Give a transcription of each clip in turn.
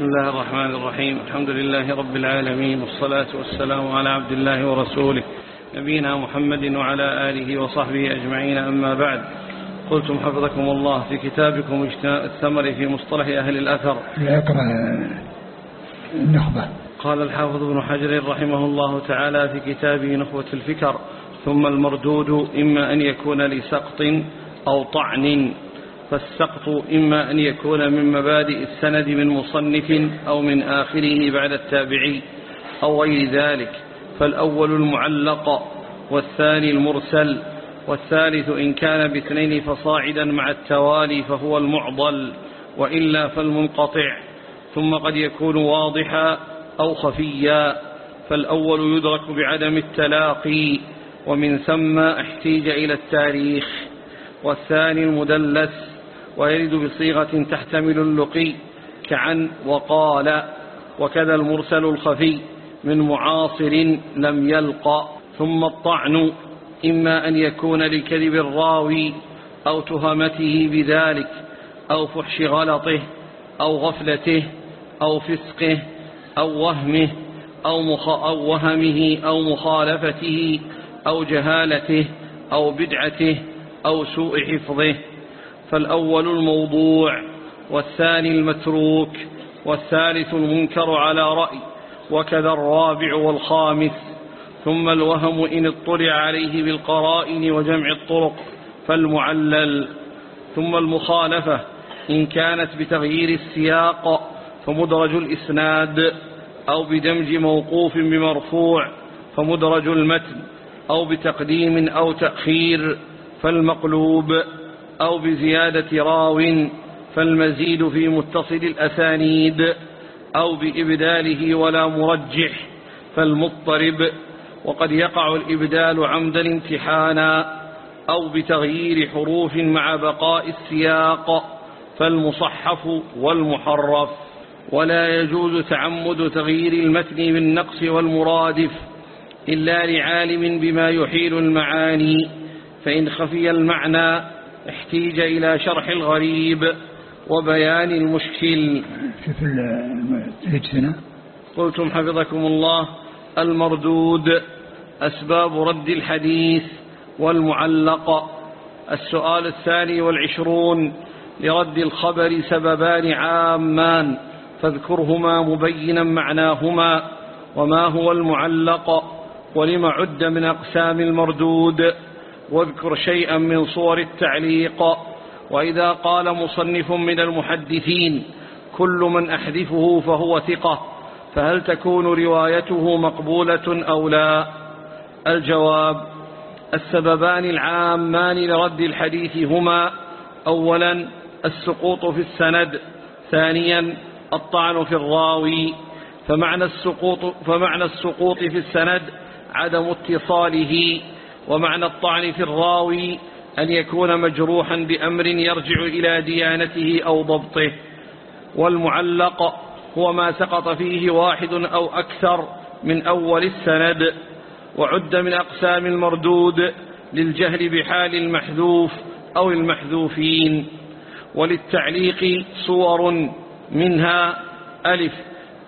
بسم الله الرحمن الرحيم. الحمد لله رب العالمين والصلاة والسلام على عبد الله ورسوله نبينا محمد وعلى آله وصحبه أجمعين. أما بعد قلتم حفظكم الله في كتابكم الثمر في مصطلح أهل الأثر. النخبة. قال الحافظ ابن حجر رحمه الله تعالى في كتابه نخبة الفكر ثم المردود إما أن يكون لسقط أو طعن. فالسقط إما أن يكون من مبادئ السند من مصنف أو من آخره بعد التابعي أو غير ذلك. فالأول المعلق والثاني المرسل والثالث إن كان باثنين فصاعدا مع التوالي فهو المعضل وإلا فالمنقطع. ثم قد يكون واضحا أو خفيا. فالأول يدرك بعدم التلاقي ومن ثم احتيج إلى التاريخ. والثاني المدلس ويرد بصيغة تحتمل اللقي كعن وقال وكذا المرسل الخفي من معاصر لم يلق ثم الطعن إما أن يكون لكذب الراوي أو تهمته بذلك أو فحش غلطه أو غفلته أو فسقه أو وهمه أو, مخ أو وهمه أو مخالفته أو جهالته أو بدعته أو سوء حفظه فالأول الموضوع والثاني المتروك والثالث المنكر على رأي وكذا الرابع والخامس. ثم الوهم إن اطلع عليه بالقرائن وجمع الطرق فالمعلل. ثم المخالفة إن كانت بتغيير السياق فمدرج الإسناد أو بدمج موقوف بمرفوع فمدرج المتن أو بتقديم أو تأخير فالمقلوب. أو بزيادة راو فالمزيد في متصل الأسانيد أو بإبداله ولا مرجح فالمضطرب وقد يقع الإبدال عمدا امتحانا أو بتغيير حروف مع بقاء السياق فالمصحف والمحرف. ولا يجوز تعمد تغيير المتن بالنقص والمرادف إلا لعالم بما يحيل المعاني فإن خفي المعنى احتيج إلى شرح الغريب وبيان المشكل. في الاجتناء قلتم حفظكم الله المردود أسباب رد الحديث والمعلق. السؤال الثاني والعشرون لرد الخبر سببان عامان فاذكرهما مبينا معناهما. وما هو المعلق؟ ولم عد من أقسام المردود؟ واذكر شيئا من صور التعليق. وإذا قال مصنف من المحدثين كل من أحذفه فهو ثقة فهل تكون روايته مقبولة أو لا؟ الجواب السببان العامان لرد الحديث هما أولا السقوط في السند ثانيا الطعن في الراوي. فمعنى السقوط, فمعنى السقوط في السند عدم اتصاله. ومعنى الطعن في الراوي أن يكون مجروحا بأمر يرجع إلى ديانته أو ضبطه والمعلق هو ما سقط فيه واحد أو أكثر من أول السند وعد من أقسام المردود للجهل بحال المحذوف أو المحذوفين وللتعليق صور منها ألف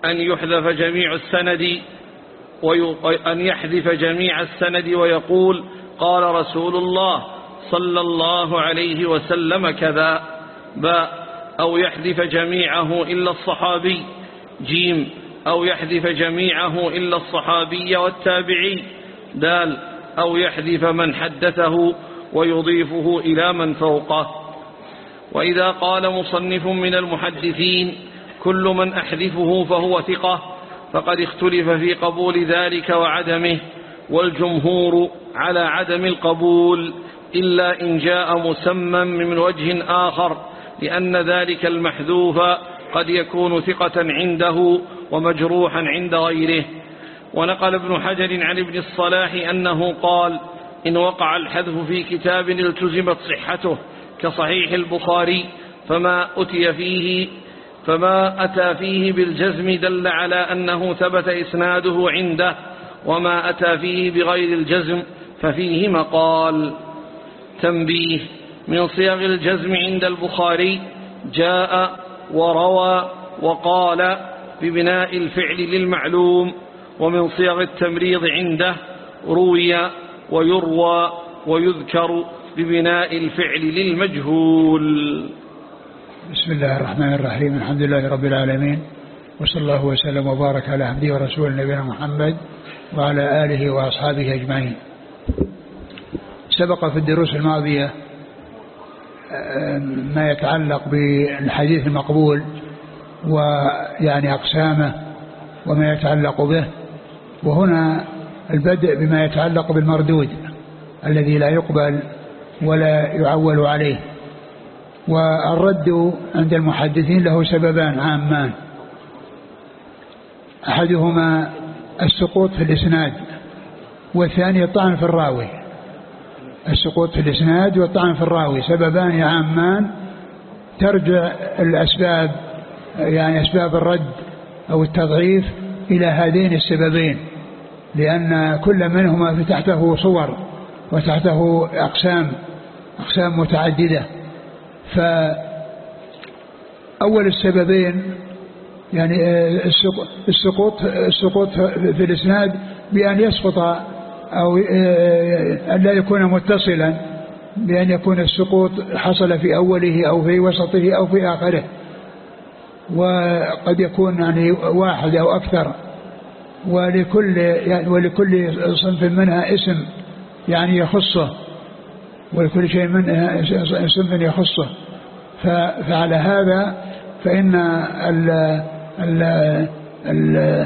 أن يحذف جميع السند وأن يحذف جميع السند ويقول قال رسول الله صلى الله عليه وسلم كذا باء أو يحذف جميعه إلا الصحابي جيم أو يحذف جميعه إلا الصحابي والتابعي دال أو يحذف من حدثه ويضيفه إلى من فوقه. وإذا قال مصنف من المحدثين كل من أحذفه فهو ثقة. فقد اختلف في قبول ذلك وعدمه والجمهور على عدم القبول إلا إن جاء مسمى من وجه آخر لأن ذلك المحذوف قد يكون ثقة عنده ومجروحا عند غيره. ونقل ابن حجر عن ابن الصلاح أنه قال إن وقع الحذف في كتاب التزمت صحته كصحيح البخاري فما أتي فيه فما أتى فيه بالجزم دل على أنه ثبت إسناده عنده وما أتى فيه بغير الجزم ففيه مقال. تنبيه من صيغ الجزم عند البخاري جاء وروى وقال ببناء الفعل للمعلوم ومن صيغ التمريض عنده روي ويروى ويذكر ببناء الفعل للمجهول. بسم الله الرحمن الرحيم الحمد لله رب العالمين وصلى الله وسلم وبارك على عبده ورسوله نبينا محمد وعلى آله وأصحابه أجمعين. سبق في الدروس الماضية ما يتعلق بالحديث المقبول ويعني أقسامه وما يتعلق به وهنا البدء بما يتعلق بالمردود الذي لا يقبل ولا يعول عليه. والرد عند المحدثين له سببان عامان. أحدهما السقوط في الإسناد والثاني الطعن في الراوي. السقوط في الإسناد والطعن في الراوي سببان عامان. ترجع الأسباب يعني أسباب الرد أو التضعيف إلى هذين السببين لأن كل منهما تحته صور وتحته أقسام أقسام متعددة. فأول السببين يعني آه، السقوط السقوط في الإسناد بأن يسقط أو آه، أن لا يكون متصلا بأن يكون السقوط حصل في أوله أو في وسطه أو في آخره. وقد يكون يعني واحد أو أكثر. ولكل يعني ولكل صنف منها اسم يعني يخصه. ولكل شيء منها صنف يخصه. فعلى هذا فإن ال ال ال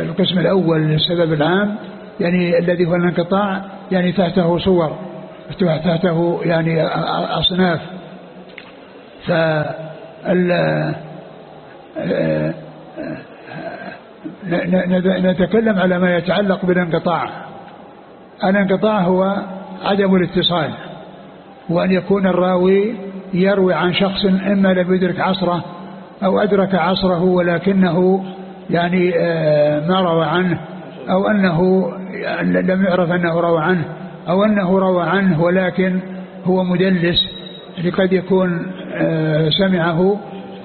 القسم الأول السبب العام يعني الذي هو الانقطاع يعني تحته صور تحته يعني أصناف. نتكلم على ما يتعلق بالانقطاع. الانقطاع هو عدم الاتصال. وأن يكون الراوي يروي عن شخص إما لم يدرك عصره أو أدرك عصره ولكنه يعني آه، ما روى عنه أو أنه لم يعرف أنه روى عنه أو أنه روى عنه ولكن هو مدلس قد يكون آه، سمعه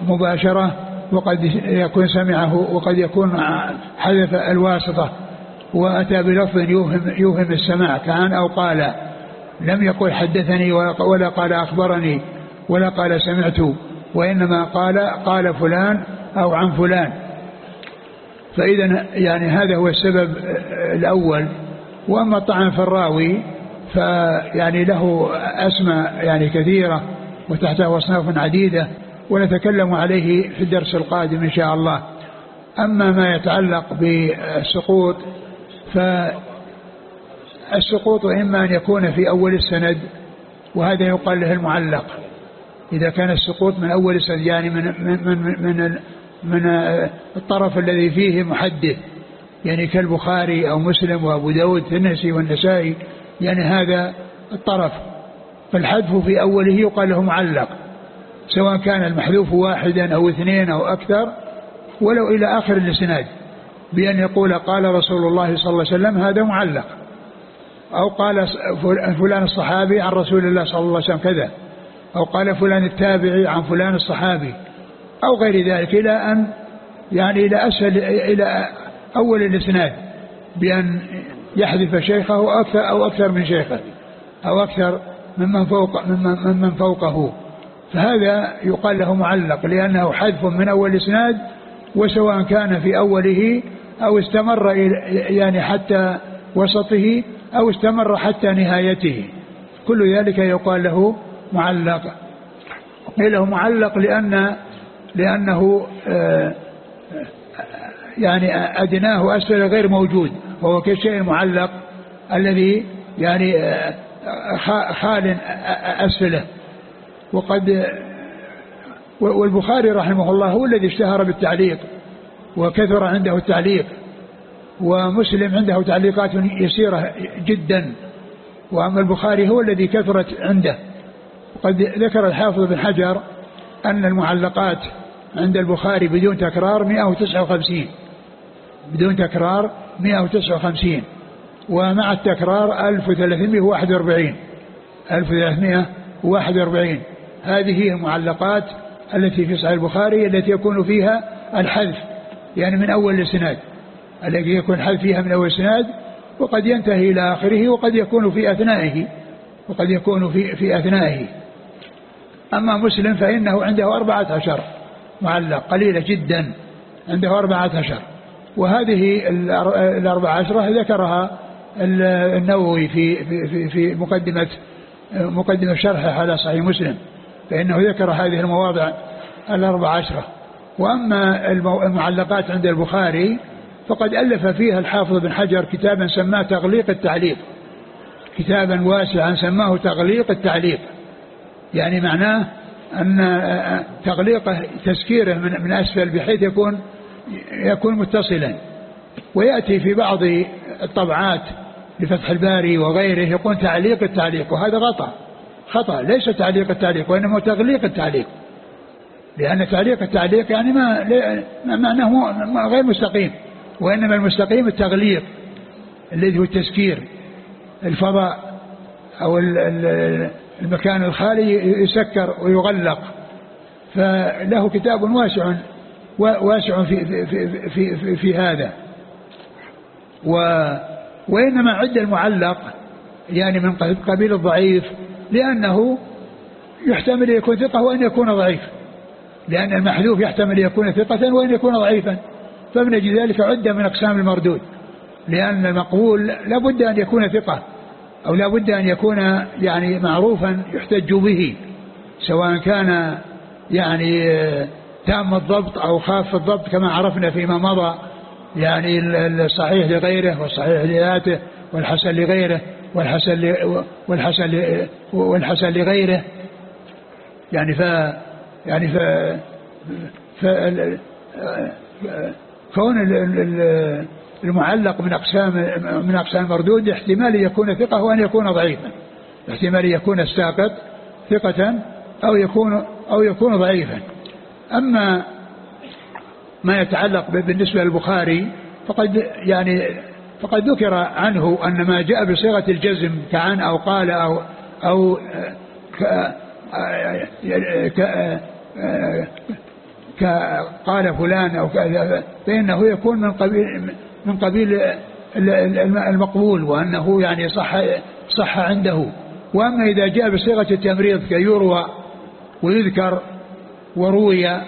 مباشرة وقد يكون سمعه وقد يكون حذف الواسطة وأتى بلفظ يوهم, يوهم السماع كان أو قال. لم يقل حدثني ولا قال أخبرني ولا قال سمعت وإنما قال قال فلان أو عن فلان. فإذا يعني هذا هو السبب الأول. وأما الطعن في الراوي فيعني له أسماء يعني كثيرة وتحته أصناف عديدة ونتكلم عليه في الدرس القادم إن شاء الله. أما ما يتعلق بالسقوط فالسقوط إما أن يكون في أول السند وهذا يقال له المعلق. إذا كان السقوط من أول السند يعني من من من من, من الطرف الذي فيه محدث يعني كالبخاري أو مسلم وأبو داود النسي والنسائي يعني هذا الطرف. فالحذف في أوله يقال له معلق سواء كان المحذوف واحدا أو اثنين أو أكثر ولو إلى آخر الإسناد بأن يقول قال رسول الله صلى الله عليه وسلم هذا معلق. أو قال فلان الصحابي عن رسول الله صلى الله عليه وسلم كذا. أو قال فلان التابعي عن فلان الصحابي. أو غير ذلك إلى أن يعني إلى أسهل إلى أول الإسناد بأن يحذف شيخه أكثر أو أكثر من شيخه أو أكثر ممن فوق ممن, ممن فوقه. فهذا يقال له معلق لأنه حذف من أول الإسناد وسواء كان في أوله أو استمر يعني حتى وسطه أو استمر حتى نهايته. كل ذلك يقال له معلق. قيل له معلق لأن لأنه آه، يعني أدناه أسفل غير موجود. وهو كالشيء المعلق الذي يعني آه، خال أسفله. وقد والبخاري رحمه الله هو الذي اشتهر بالتعليق وكثر عنده التعليق. ومسلم عنده تعليقات يسيرة جدا وأما البخاري هو الذي كثرت عنده. قد ذكر الحافظ بن حجر أن المعلقات عند البخاري بدون تكرار 159 بدون تكرار 159 ومع التكرار 1341 1341 هذه هي المعلقات التي في صحيح البخاري التي يكون فيها الحذف يعني من أول الإسناد. التي يكون الحذف فيها من أول الإسناد وقد ينتهي إلى آخره وقد يكون في أثنائه وقد يكون في, في أثنائه. أما مسلم فإنه عنده أربعة عشر معلق قليلة جدا عنده أربعة عشر. وهذه الأربعة عشرة ذكرها النووي في, في, في مقدمة مقدمة شرحه على صحيح مسلم فإنه ذكر هذه المواضع الأربع عشرة. وأما المعلقات عند البخاري فقد ألف فيها الحافظ بن حجر كتابا سماه تغليق التعليق. كتابا واسعا سماه تغليق التعليق. يعني معناه أن تغليقه تسكيره من, من أسفل بحيث يكون يكون متصلا. ويأتي في بعض الطبعات لفتح الباري وغيره يقول تعليق التعليق وهذا غطى خطأ ليس تعليق التعليق وإنما تغليق التعليق. لأن تعليق التعليق يعني ما معناه غير مستقيم. وإنما المستقيم التغليق الذي هو التسكير الفضاء أو المكان الخالي يسكر ويغلق. فله كتاب واسع واسع في, في, في, في, في, هذا. و وإنما عد المعلق يعني من قبيل الضعيف لأنه يحتمل أن يكون ثقة وأن يكون ضعيف. لأن المحذوف يحتمل أن يكون ثقة وأن يكون ضعيفا. فمن أجل ذلك عد من أقسام المردود لأن المقبول لابد أن يكون ثقة أو لابد أن يكون يعني معروفا يحتج به سواء كان يعني تام الضبط أو خاف الضبط كما عرفنا فيما مضى يعني الصحيح لغيره والصحيح لذاته والحسن لغيره والحسن والحسن والحسن لغيره. يعني ف يعني ف, ف كون المعلق من اقسام من أقسام المردود احتمال يكون ثقة وان يكون ضعيفا. احتمال يكون الساقط ثقة أو يكون أو يكون ضعيفا. أما ما يتعلق بالنسبة للبخاري فقد يعني فقد ذكر عنه أن ما جاء بصيغة الجزم كعن أو قال أو أو ك قال فلان أو فإنه يكون من قبيل من قبيل المقبول وأنه يعني صح صح عنده. وأما إذا جاء بصيغة التمريض كيروى ويذكر وروي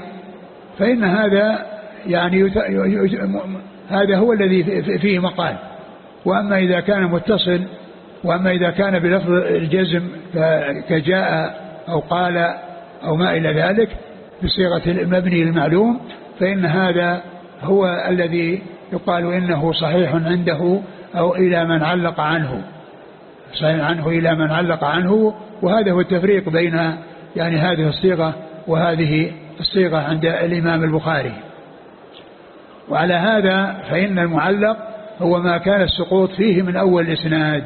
فإن هذا يعني هذا هو الذي فيه مقال. وأما إذا كان متصل وأما إذا كان بلفظ الجزم كجاء أو قال أو ما إلى ذلك بصيغة المبني المعلوم فإن هذا هو الذي يقال إنه صحيح عنده أو إلى من علق عنه. صحيح عنه إلى من علق عنه وهذا هو التفريق بين يعني هذه الصيغة وهذه الصيغة عند الإمام البخاري. وعلى هذا فإن المعلق هو ما كان السقوط فيه من أول الإسناد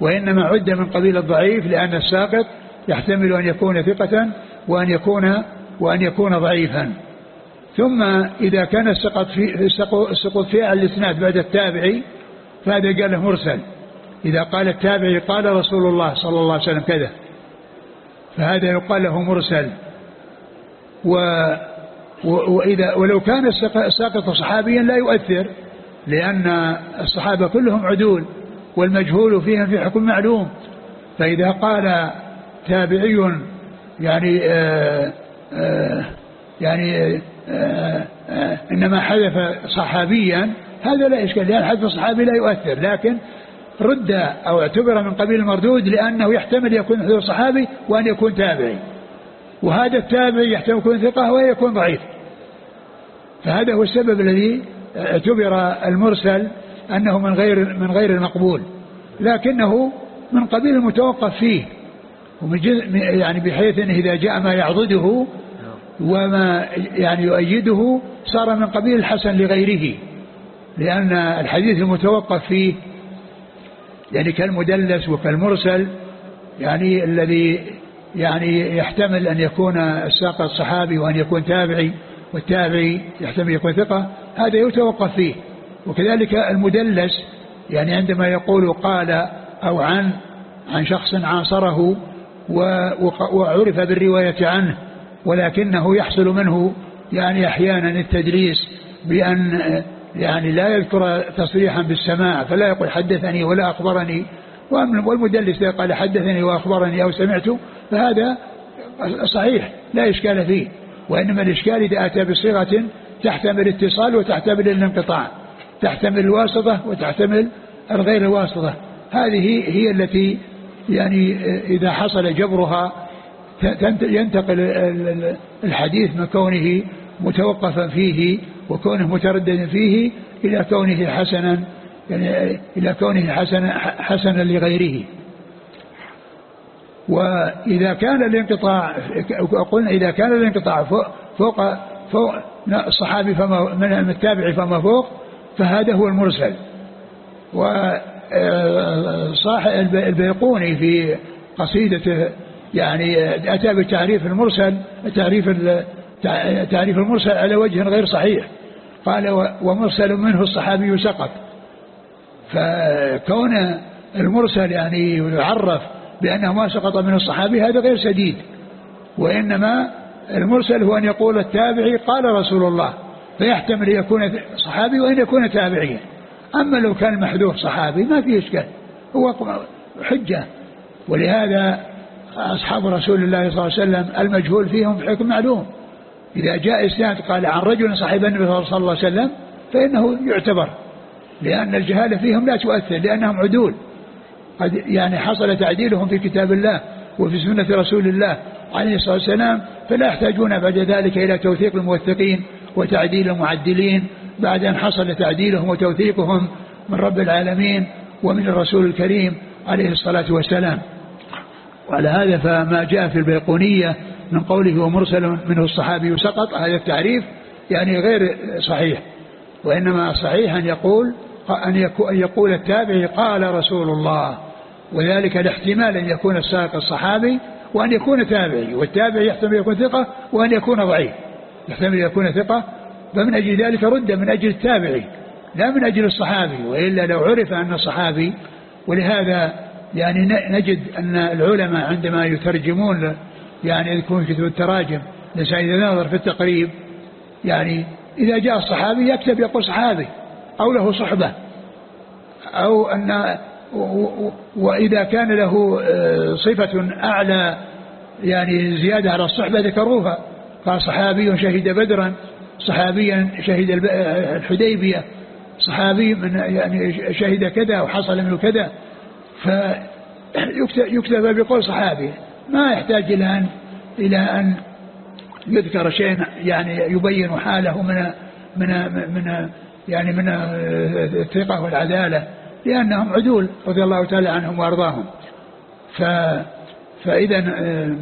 وإنما عد من قبيل الضعيف لأن الساقط يحتمل أن يكون ثقة وأن يكون وأن يكون ضعيفا. ثم إذا كان السقط في السقوط في الإسناد بعد التابعي فهذا قال له مرسل. إذا قال التابعي قال رسول الله صلى الله عليه وسلم كذا. فهذا يقال له مرسل. و وإذا ولو كان الساقط صحابيا لا يؤثر لأن الصحابة كلهم عدول والمجهول فيهم في حكم معلوم. فإذا قال تابعي يعني آه، يعني آآ آه، إنما حذف صحابيا هذا لا إشكال لأن حذف الصحابي لا يؤثر لكن رد أو اعتبر من قبيل المردود لأنه يحتمل يكون حذف صحابي وأن يكون تابعي. وهذا التابع يحتمل يكون ثقة ويكون ضعيف. فهذا هو السبب الذي اعتبر المرسل أنه من غير من غير المقبول. لكنه من قبيل المتوقف فيه. يعني بحيث إنه إذا جاء ما يعضده وما يعني يؤيده صار من قبيل الحسن لغيره لأن الحديث المتوقف فيه يعني كالمدلس وكالمرسل يعني الذي يعني يحتمل أن يكون الساق الصحابي وأن يكون تابعي والتابعي يحتمل يكون ثقة هذا يتوقف فيه. وكذلك المدلس يعني عندما يقول قال أو عن عن شخص عاصره وعرف بالرواية عنه ولكنه يحصل منه يعني أحيانا التدليس بأن يعني لا يذكر تصريحا بالسماع فلا يقول حدثني ولا أخبرني والمدلس إذا قال حدثني وأخبرني أو سمعت فهذا صحيح لا إشكال فيه وإنما الإشكال إذا أتى بصيغة تحتمل الاتصال وتحتمل الانقطاع تحتمل الواسطة وتحتمل الغير الواسطة هذه هي التي يعني إذا حصل جبرها ينتقل الحديث من كونه متوقفا فيه وكونه مترددا فيه إلى كونه حسنا يعني إلى كونه حسنا حسنا لغيره. وإذا كان الانقطاع قلنا إذا كان الانقطاع فوق فوق, فوق الصحابي فما من التابع فما فوق فهذا هو المرسل. وصاحب البيقوني في قصيدته يعني أتى بتعريف المرسل تعريف تعريف المرسل على وجه غير صحيح. قال ومرسل منه الصحابي سقط. فكون المرسل يعني يعرف بأنه ما سقط منه الصحابي هذا غير سديد وإنما المرسل هو أن يقول التابعي قال رسول الله فيحتمل يكون صحابي وأن يكون تابعيا. أما لو كان المحذوف صحابي ما في إشكال هو حجة. ولهذا أصحاب رسول الله صلى الله عليه وسلم المجهول فيهم بحكم معلوم. إذا جاء إسناد قال عن رجل صاحب النبي صلى الله عليه وسلم فإنه يعتبر لأن الجهالة فيهم لا تؤثر لأنهم عدول. قد يعني حصل تعديلهم في كتاب الله وفي سنة رسول الله عليه الصلاة والسلام فلا يحتاجون بعد ذلك إلى توثيق الموثقين وتعديل المعدلين. بعد أن حصل تعديلهم وتوثيقهم من رب العالمين ومن الرسول الكريم عليه الصلاة والسلام. وعلى هذا فما جاء في البيقونية من قوله ومرسل منه الصحابي سقط هذا التعريف يعني غير صحيح. وإنما صحيح أن يقول أن يقول التابعي قال رسول الله. وذلك الاحتمال أن يكون السائق الصحابي وأن يكون تابعي والتابعي يحتمل يكون ثقة وأن يكون ضعيف. يحتمل يكون ثقة فمن أجل ذلك رد من أجل التابعي لا من أجل الصحابي وإلا لو عرف أن الصحابي ولهذا يعني نجد أن العلماء عندما يترجمون يعني يكون في التراجم الإنسان إذا نظر في التقريب يعني إذا جاء الصحابي يكتب يقول صحابي أو له صحبة أو أن وإذا كان له آه، صفة أعلى يعني زيادة على الصحبة ذكروها قال صحابي شهد بدرا صحابيا شهد الحديبية صحابي من يعني شهد كذا وحصل منه كذا فيكتب بقول صحابي. ما يحتاج إلى أن إلى أن يذكر شيء يعني يبين حاله من من من يعني من الثقة والعدالة لأنهم عدول رضي الله تعالى عنهم وأرضاهم. ف فإذا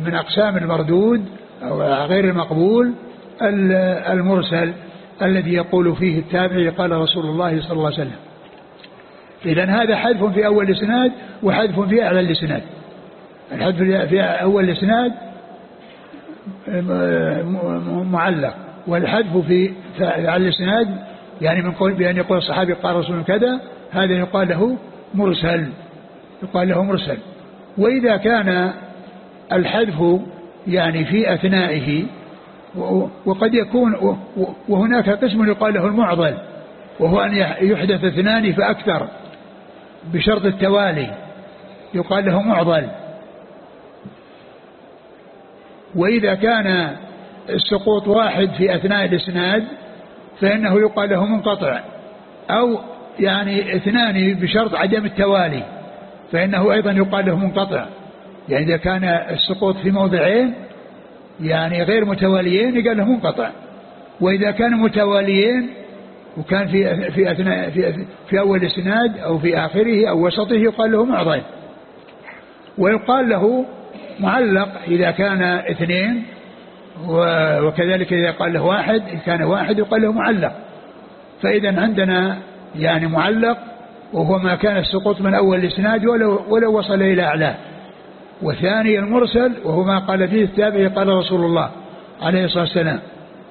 من أقسام المردود أو غير المقبول المرسل الذي يقول فيه التابعي قال رسول الله صلى الله عليه وسلم. إذا هذا حذف في أول الإسناد وحذف في أعلى الإسناد. الحذف في أول الإسناد معلق والحذف في على الإسناد يعني من قول بأن يقول الصحابي قال رسول كذا هذا يقال له مرسل يقال له مرسل. وإذا كان الحذف يعني في أثنائه وقد يكون وهناك قسم يقال له المعضل وهو أن يحدث اثنان فأكثر بشرط التوالي يقال له معضل. وإذا كان السقوط واحد في أثناء الإسناد فإنه يقال له منقطع أو يعني اثنان بشرط عدم التوالي فإنه أيضا يقال له منقطع. يعني إذا كان السقوط في موضعين يعني غير متواليين يقال له منقطع. وإذا كانوا متواليين وكان في في أثناء في, في أول الإسناد أو في آخره أو وسطه يقال له معضل ويقال له معلق إذا كان اثنين وكذلك إذا قال له واحد إذا كان واحد يقال له معلق. فإذا عندنا يعني معلق وهو ما كان السقوط من أول الإسناد ولو ولو وصل إلى اعلاه والثاني المرسل وهو ما قال فيه التابعي قال رسول الله عليه الصلاة والسلام.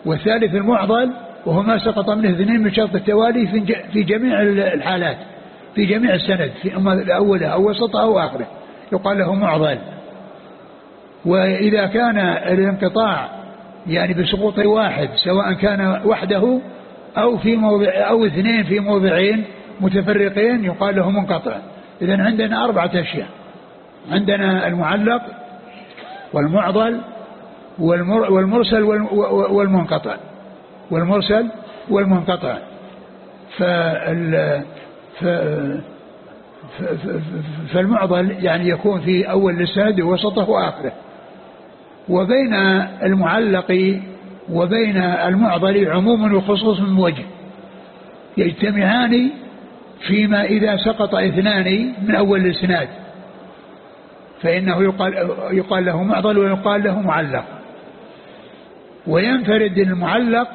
والثالث المعضل وهو ما سقط منه اثنين من شرط التوالي في جميع الحالات في جميع السند في أولها أو وسطها أو آخره. يقال له معضل. وإذا كان الانقطاع يعني بسقوط واحد سواء كان وحده أو في موضع أو اثنين في موضعين متفرقين يقال له منقطع. إذا عندنا أربعة أشياء. عندنا المعلق والمعضل والمرسل والمنقطع. والمرسل والمنقطع. فال فالمعضل يعني يكون في أول الإسناد وسطه وآخره. وبين المعلق وبين المعضل عموم وخصوص من وجه. يجتمعان فيما إذا سقط اثنان من أول الإسناد. فإنه يقال, يقال له معضل ويقال له معلق. وينفرد المعلق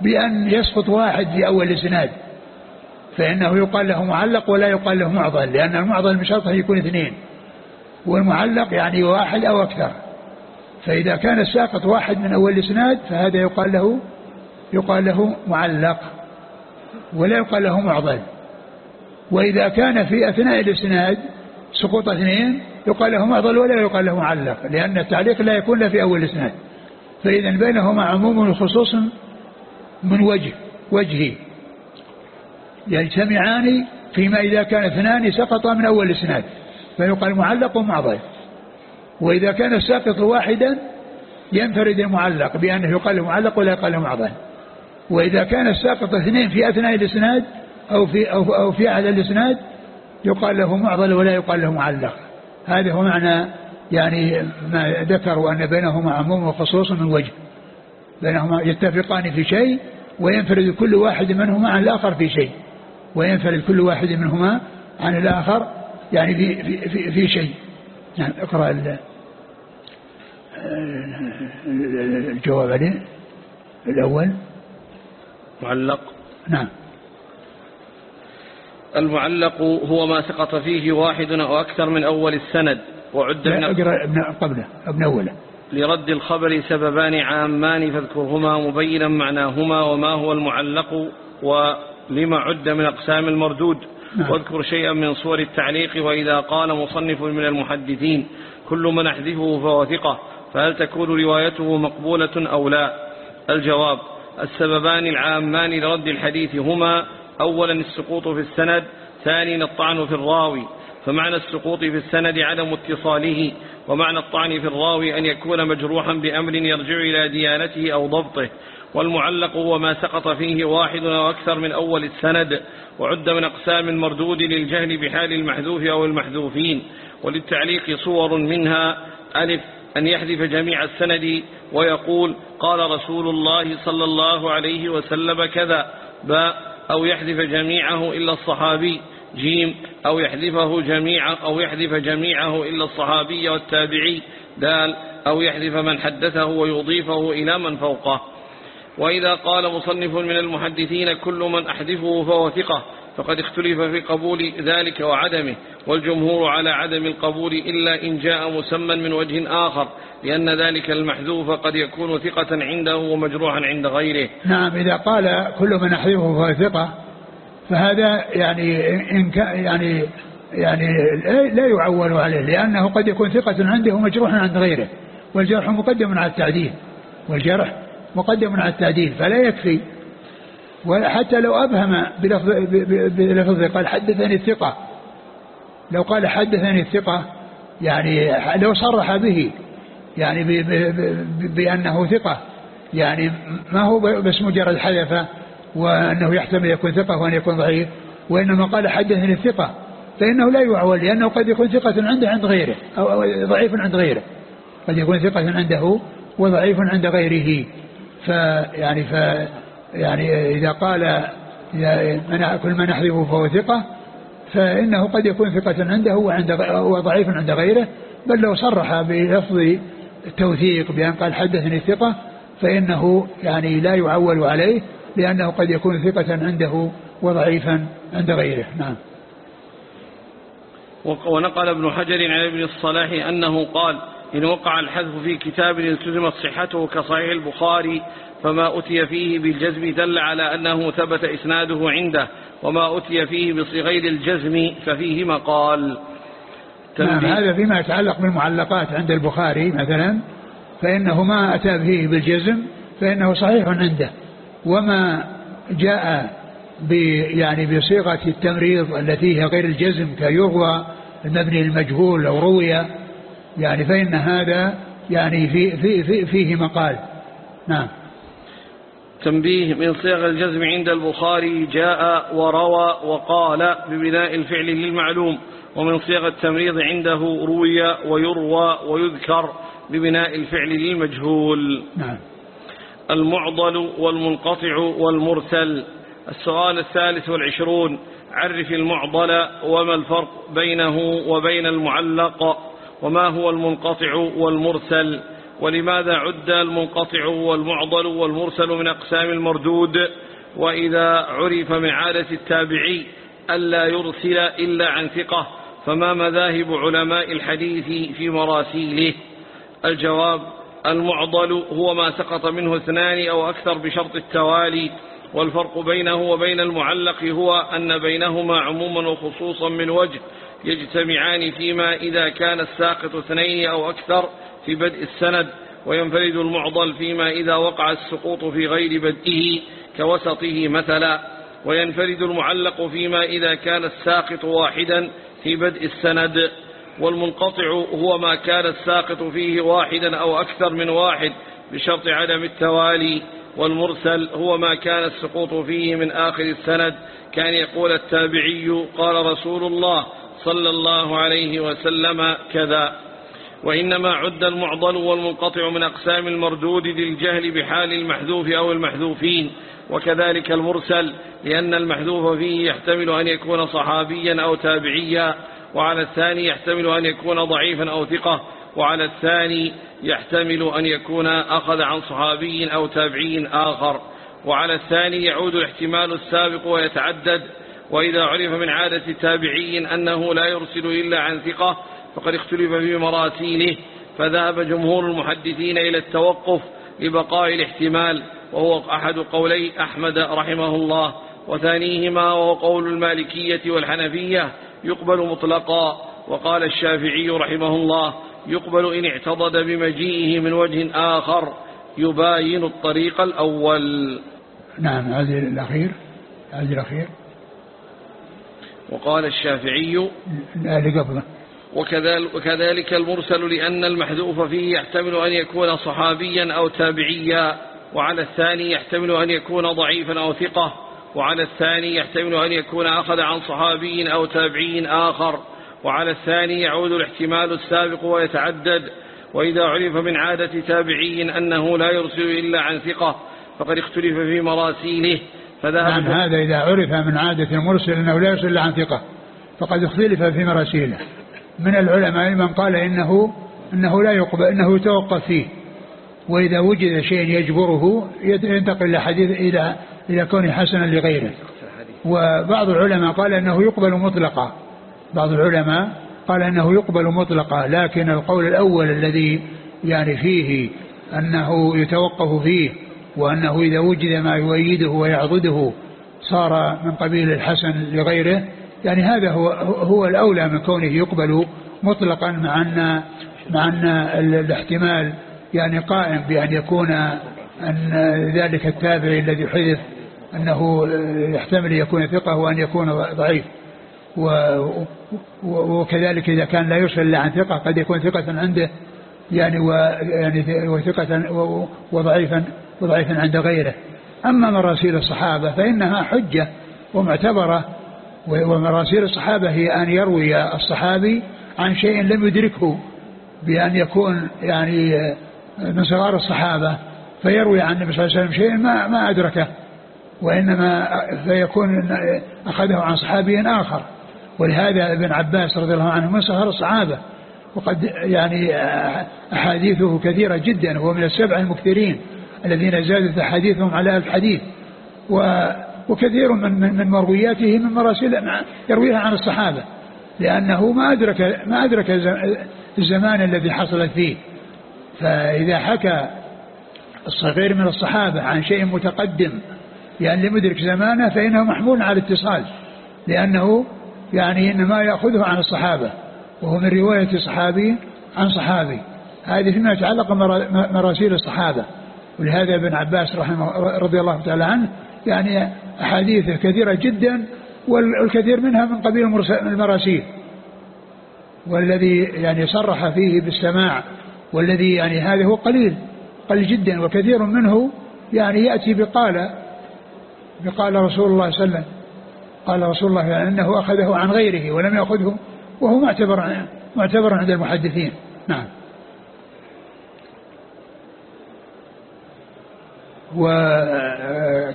بأن يسقط واحد في أول الإسناد فإنه يقال له معلق ولا يقال له معضل لأن المعضل بشرطه يكون اثنين. والمعلق يعني واحد أو أكثر. فإذا كان الساقط واحد من أول الإسناد فهذا يقال له يقال له معلق ولا يقال له معضل. وإذا كان في أثناء الإسناد سقوط اثنين يقال له معضل ولا يقال له معلق لأن التعليق لا يكون في أول الإسناد فإذا بينهما عموم وخصوص من وجه وجهي. يجتمعان فيما إذا كان اثنان سقطا من أول الإسناد فيقال معلق ومعضل وإذا كان الساقط واحدا ينفرد المعلق بأنه يقال له معلق ولا يقال له معضل. وإذا كان الساقط اثنين في أثناء الإسناد أو في أو, أو في أعلى الإسناد يقال له معضل ولا يقال له معلق. هذا هو معنى يعني ما ذكروا أن بينهما عموم وخصوص من وجه. بينهما يتفقان في شيء وينفرد كل واحد منهما عن الآخر في شيء. وينفرد كل واحد منهما عن الآخر يعني في, في, في, في شيء. نعم اقرأ الجواب عليه. الأول. معلق. نعم. المعلق هو ما سقط فيه واحد أو أكثر من أول السند وعد من اقرأ قبله ابن أوله. لرد الخبر سببان عامان فاذكرهما مبينا معناهما وما هو المعلق ولما عد من أقسام المردود. نعم. واذكر شيئا من صور التعليق وإذا قال مصنف من المحدثين كل من أحذفه فهو ثقة فهل تكون روايته مقبولة أو لا؟ الجواب السببان العامان لرد الحديث هما أولا السقوط في السند ثانيا الطعن في الراوي. فمعنى السقوط في السند عدم اتصاله ومعنى الطعن في الراوي أن يكون مجروحا بأمر يرجع إلى ديانته أو ضبطه. والمعلق هو ما سقط فيه واحد أو أكثر من أول السند وعد من أقسام المردود للجهل بحال المحذوف أو المحذوفين. وللتعليق صور منها ألف أن يحذف جميع السند ويقول قال رسول الله صلى الله عليه وسلم كذا باء أو يحذف جميعه إلا الصحابي جيم. أو يحذفه جميعا أو يحذف جميعه إلا الصحابي والتابعي دال. أو يحذف من حدثه ويضيفه إلى من فوقه. وإذا قال مصنف من المحدثين كل من أحذفه فهو ثقة. فقد اختلف في قبول ذلك وعدمه والجمهور على عدم القبول إلا إن جاء مسمى من وجه آخر لأن ذلك المحذوف قد يكون ثقة عنده ومجروحا عند غيره. نعم إذا قال كل من أحذفه فهو ثقة فهذا يعني إن كان يعني يعني لا يعول عليه لأنه قد يكون ثقة عنده ومجروح عند غيره والجرح مقدم على التعديل والجرح مقدم على التعديل فلا يكفي وحتى لو أبهم بلفظ, بلفظ قال حدثني الثقة. لو قال حدثني الثقة يعني لو صرح به يعني بأنه ثقة. يعني ما هو بس مجرد حذف وأنه يحتمل يكون ثقة وأن يكون ضعيف وإنما قال حدثني الثقة. فإنه لا يعول لأنه قد يكون ثقة عنده عند غيره أو ضعيف عند غيره. قد يكون ثقة عنده وضعيف عند غيره. فيعني ف يعني إذا قال إذا كل من نحذفه فهو ثقة فإنه قد يكون ثقة عنده وعند وضعيف عند غيره بل لو صرح بلفظ التوثيق بأن قال حدثني الثقة فإنه يعني لا يعول عليه لأنه قد يكون ثقة عنده وضعيفا عند غيره. نعم. ونقل ابن حجر عن ابن الصلاح أنه قال إن وقع الحذف في كتاب التزمت صحته كصحيح البخاري فما أتي فيه بالجزم دل على أنه ثبت إسناده عنده وما أتي فيه بصغير الجزم ففيه مقال نعم هذا فيما يتعلق بالمعلقات عند البخاري مثلا فإنه ما أتى فيه بالجزم فإنه صحيح عنده. وما جاء يعني بصيغة التمريض التي هي غير الجزم كيروى المبني المجهول أو روي يعني فإن هذا يعني في في في فيه مقال. نعم. تنبيه من صيغ الجزم عند البخاري جاء وروى وقال ببناء الفعل للمعلوم ومن صيغ التمريض عنده روي ويروى ويذكر ببناء الفعل للمجهول. نعم. المعضل والمنقطع والمرسل السؤال الثالث والعشرون عرف المعضل وما الفرق بينه وبين المعلق وما هو المنقطع والمرسل ولماذا عد المنقطع والمعضل والمرسل من أقسام المردود؟ وإذا عرف من عادة التابعي ألا يرسل إلا عن ثقة فما مذاهب علماء الحديث في مراسيله؟ الجواب المعضل هو ما سقط منه اثنان أو أكثر بشرط التوالي والفرق بينه وبين المعلق هو أن بينهما عموما وخصوصا من وجه يجتمعان فيما إذا كان الساقط اثنين أو أكثر في بدء السند وينفرد المعضل فيما إذا وقع السقوط في غير بدئه كوسطه مثلا. وينفرد المعلق فيما إذا كان الساقط واحدا في بدء السند. والمنقطع هو ما كان الساقط فيه واحدا أو أكثر من واحد بشرط عدم التوالي. والمرسل هو ما كان السقوط فيه من آخر السند. كان يقول التابعي قال رسول الله صلى الله عليه وسلم كذا. وإنما عد المعضل والمنقطع من أقسام المردود للجهل بحال المحذوف أو المحذوفين وكذلك المرسل لأن المحذوف فيه يحتمل أن يكون صحابيا أو تابعيا وعلى الثاني يحتمل أن يكون ضعيفا أو ثقة وعلى الثاني يحتمل أن يكون أخذ عن صحابي أو تابعي آخر. وعلى الثاني يعود الاحتمال السابق ويتعدد وإذا عرف من عادة تابعي أنه لا يرسل إلا عن ثقة فقد اختلف في مراسيله فذهب جمهور المحدثين إلى التوقف لبقاء الاحتمال وهو أحد قولي أحمد رحمه الله. وثانيهما وهو قول المالكية والحنفية يقبل مطلقا. وقال الشافعي رحمه الله يقبل إن اعتضد بمجيئه من وجه آخر يباين الطريق الأول. نعم هذه الأخير هذه الأخير. وقال الشافعي اللي قبله وكذلك المرسل لأن المحذوف فيه يحتمل أن يكون صحابيا أو تابعيا وعلى الثاني يحتمل أن يكون ضعيفا أو ثقة وعلى الثاني يحتمل أن يكون أخذ عن صحابي أو تابعي آخر وعلى الثاني يعود الاحتمال السابق ويتعدد. وإذا عرف من عادة تابعي أنه لا يرسل إلا عن ثقة فقد اختلف في مراسيله فذهب نعم هذا إذا عرف من عادة المرسل أنه لا يرسل إلا عن ثقة فقد اختلف في مراسيله. من العلماء من قال إنه إنه لا يقبل إنه يتوقف فيه. وإذا وجد شيء يجبره ينتقل إلى حديث إلى إلى كونه حسنا لغيره. وبعض العلماء قال أنه يقبل مطلقا. بعض العلماء قال أنه يقبل مطلقا. لكن القول الأول الذي يعني فيه أنه يتوقف فيه وأنه إذا وجد ما يؤيده ويعضده صار من قبيل الحسن لغيره يعني هذا هو هو الأولى من كونه يقبل مطلقا مع أن مع أن الاحتمال يعني قائم بأن يكون أن ذلك التابع الذي حذف أنه يحتمل يكون ثقة وأن يكون ضعيف. وكذلك إذا كان لا يرسل إلا عن ثقة قد يكون ثقة عنده يعني ويعني وثقة وضعيفا وضعيفا عند غيره. أما مراسيل الصحابة فإنها حجة ومعتبرة ومراسيل الصحابة هي أن يروي الصحابي عن شيء لم يدركه بأن يكون يعني من صغار الصحابة فيروي عن النبي صلى الله عليه وسلم شيء ما ما أدركه وإنما فيكون أخذه عن صحابي آخر. ولهذا ابن عباس رضي الله عنه من صغار الصحابة وقد يعني أحاديثه كثيرة جدا هو من السبع المكثرين الذين زادت أحاديثهم على ألف حديث. وكثير من من مروياته من مراسيل يرويها عن الصحابة. لأنه ما أدرك ما أدرك الزمان الذي حصلت فيه. فإذا حكى الصغير من الصحابة عن شيء متقدم يعني لم يدرك زمانه فإنه محمول على الاتصال لأنه يعني إنما يأخذه عن الصحابة. وهو من رواية صحابي عن صحابي. هذه فيما يتعلق مراسيل الصحابة. ولهذا ابن عباس رحمه رضي الله تعالى عنه يعني أحاديثه كثيرة جدا والكثير منها من قبيل المراسيل. والذي يعني صرح فيه بالسماع والذي يعني هذا هو قليل قليل جدا وكثير منه يعني يأتي بقال بقال رسول الله صلى الله عليه وسلم. قال رسول الله يعني أنه أخذه عن غيره ولم يأخذه وهو معتبر معتبر عند المحدثين. نعم.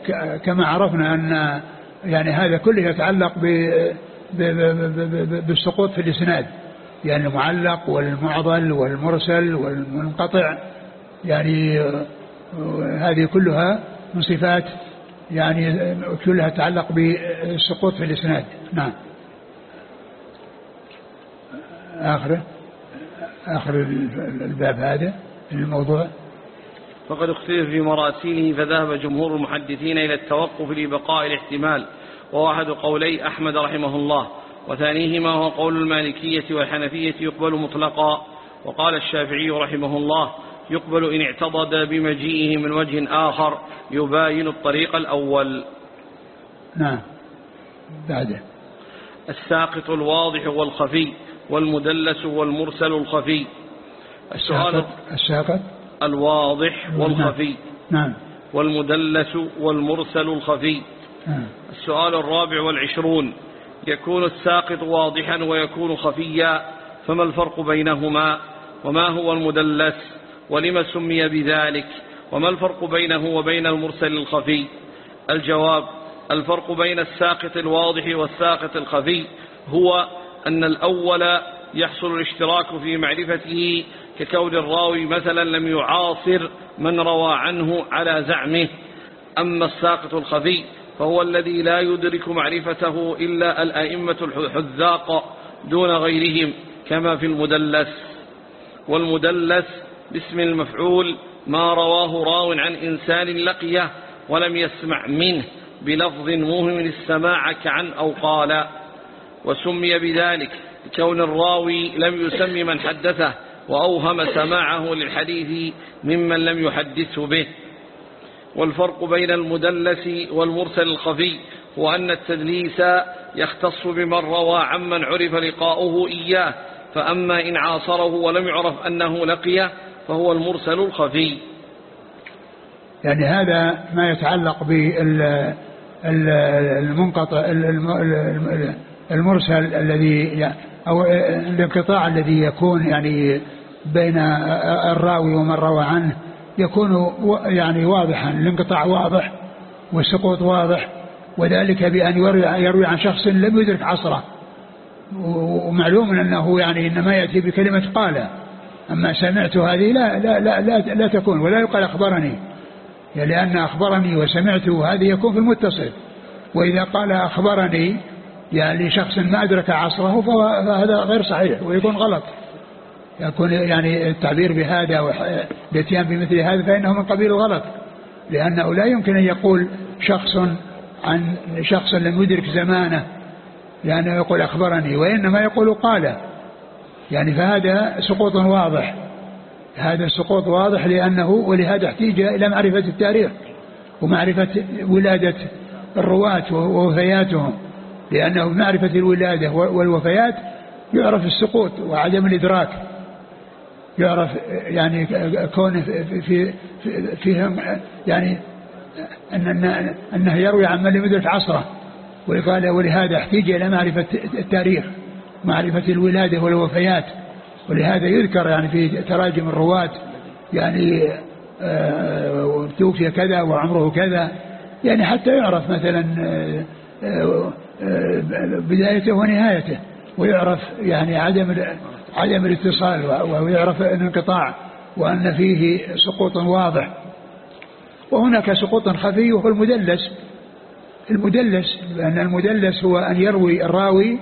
وكما عرفنا أن يعني هذا كله يتعلق بالسقوط في الإسناد. يعني المعلق والمعضل والمرسل والمنقطع. يعني هذه كلها من صفات يعني كلها تتعلق بالسقوط في الإسناد. نعم. آخره آخر الباب هذا الموضوع. فقد اختلف في مراسيله فذهب جمهور المحدثين إلى التوقف لبقاء الاحتمال. وهو أحد قولي أحمد رحمه الله. وثانيهما هو قول المالكية والحنفية يقبل مطلقا. وقال الشافعي رحمه الله يقبل إن اعتضد بمجيئه من وجه آخر يباين الطريق الأول. نعم. بعده. الساقط الواضح والخفي والمدلس والمرسل الخفي. السؤال الساقط الواضح نعم. والخفي. نعم. والمدلس والمرسل الخفي. نعم. السؤال الرابع والعشرون. يكون الساقط واضحا ويكون خفيا فما الفرق بينهما؟ وما هو المدلس؟ ولم سمي بذلك؟ وما الفرق بينه وبين المرسل الخفي؟ الجواب الفرق بين الساقط الواضح والساقط الخفي هو أن الأول يحصل الاشتراك في معرفته ككون الراوي مثلا لم يعاصر من روى عنه على زعمه. أما الساقط الخفي فهو الذي لا يدرك معرفته إلا الأئمة الحذاق دون غيرهم كما في المدلس. والمدلس باسم المفعول ما رواه راو عن إنسان لقيه ولم يسمع منه بلفظ موهم السماع كعن أو قال وسمي بذلك كون الراوي لم يسم من حدثه وأوهم سماعه للحديث ممن لم يحدثه به. والفرق بين المدلس والمرسل الخفي هو أن التدليس يختص بمن روى عمن عرف لقاؤه إياه فأما إن عاصره ولم يعرف أنه لقيه فهو المرسل الخفي. يعني هذا ما يتعلق بالمنقطع المرسل الذي أو الانقطاع الذي يكون يعني بين الراوي ومن روى عنه يكون يعني واضحا الانقطاع واضح والسقوط واضح وذلك بأن يروي عن شخص لم يدرك عصره. ومعلوم أنه يعني إنما يأتي بكلمة قال. أما سمعت هذه لا لا لا لا, لا تكون ولا يقال أخبرني. لأن أخبرني وسمعت هذه يكون في المتصل. وإذا قال أخبرني يعني شخص ما أدرك عصره فهذا غير صحيح ويكون غلط. يكون يعني التعبير بهذا والاتيان بمثل هذا فإنه من قبيل غلط لأنه لا يمكن أن يقول شخص عن شخص لم يدرك زمانه لأنه يقول أخبرني وإنما يقول قال يعني فهذا سقوط واضح. هذا السقوط واضح لأنه ولهذا احتيج إلى معرفة التاريخ ومعرفة ولادة الرواة ووفياتهم. لأنه بمعرفة الولادة والوفيات يعرف السقوط وعدم الإدراك. يعرف يعني كونه في في فيهم يعني أن أنه يروي عن من لم يدرك عصره. وقال ولهذا احتيج إلى معرفة التاريخ معرفة الولادة والوفيات. ولهذا يذكر يعني في تراجم الرواة يعني آه، توفي كذا وعمره كذا. يعني حتى يعرف مثلا آه، آه، بدايته ونهايته ويعرف يعني عدم عدم الاتصال ويعرف الانقطاع وأن فيه سقوط واضح. وهناك سقوط خفي وهو المدلس. المدلس لأن المدلس هو أن يروي الراوي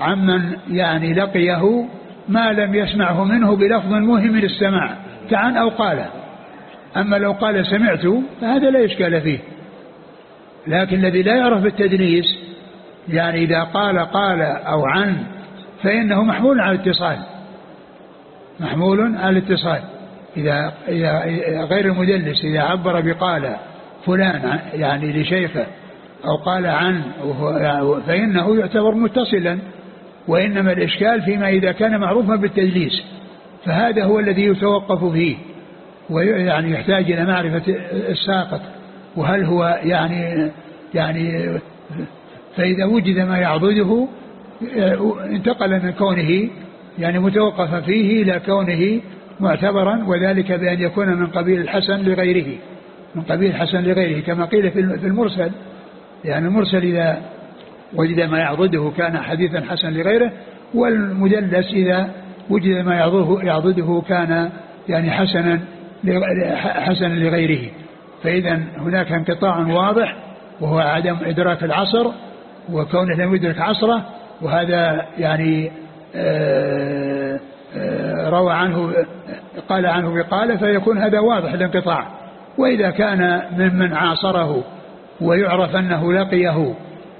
عمن يعني لقيه ما لم يسمعه منه بلفظ موهم للسماع كعن أو قال. أما لو قال سمعت فهذا لا إشكال فيه. لكن الذي لا يعرف بالتدليس يعني إذا قال قال أو عن فإنه محمول على الاتصال. محمول على الاتصال. إذا, إذا غير المدلس إذا عبر بقال فلان يعني لشيخه أو قال عن فإنه يعتبر متصلا وإنما الإشكال فيما إذا كان معروفا بالتدليس فهذا هو الذي يتوقف فيه ويعني يحتاج إلى معرفة الساقط. وهل هو يعني يعني فإذا وجد ما يعضده انتقل من كونه يعني متوقف فيه إلى كونه معتبرا وذلك بأن يكون من قبيل الحسن لغيره من قبيل الحسن لغيره كما قيل في المرسل. يعني المرسل إذا وجد ما يعضده كان حديثا حسن لغيره والمدلس إذا وجد ما يعضده, يعضده كان يعني حسنا حسنا لغيره. فإذا هناك انقطاع واضح وهو عدم إدراك العصر وكونه لم يدرك عصره وهذا يعني آه، آه، روى عنه قال عنه بقال فيكون هذا واضح الانقطاع. وإذا كان ممن عاصره ويعرف أنه لقيه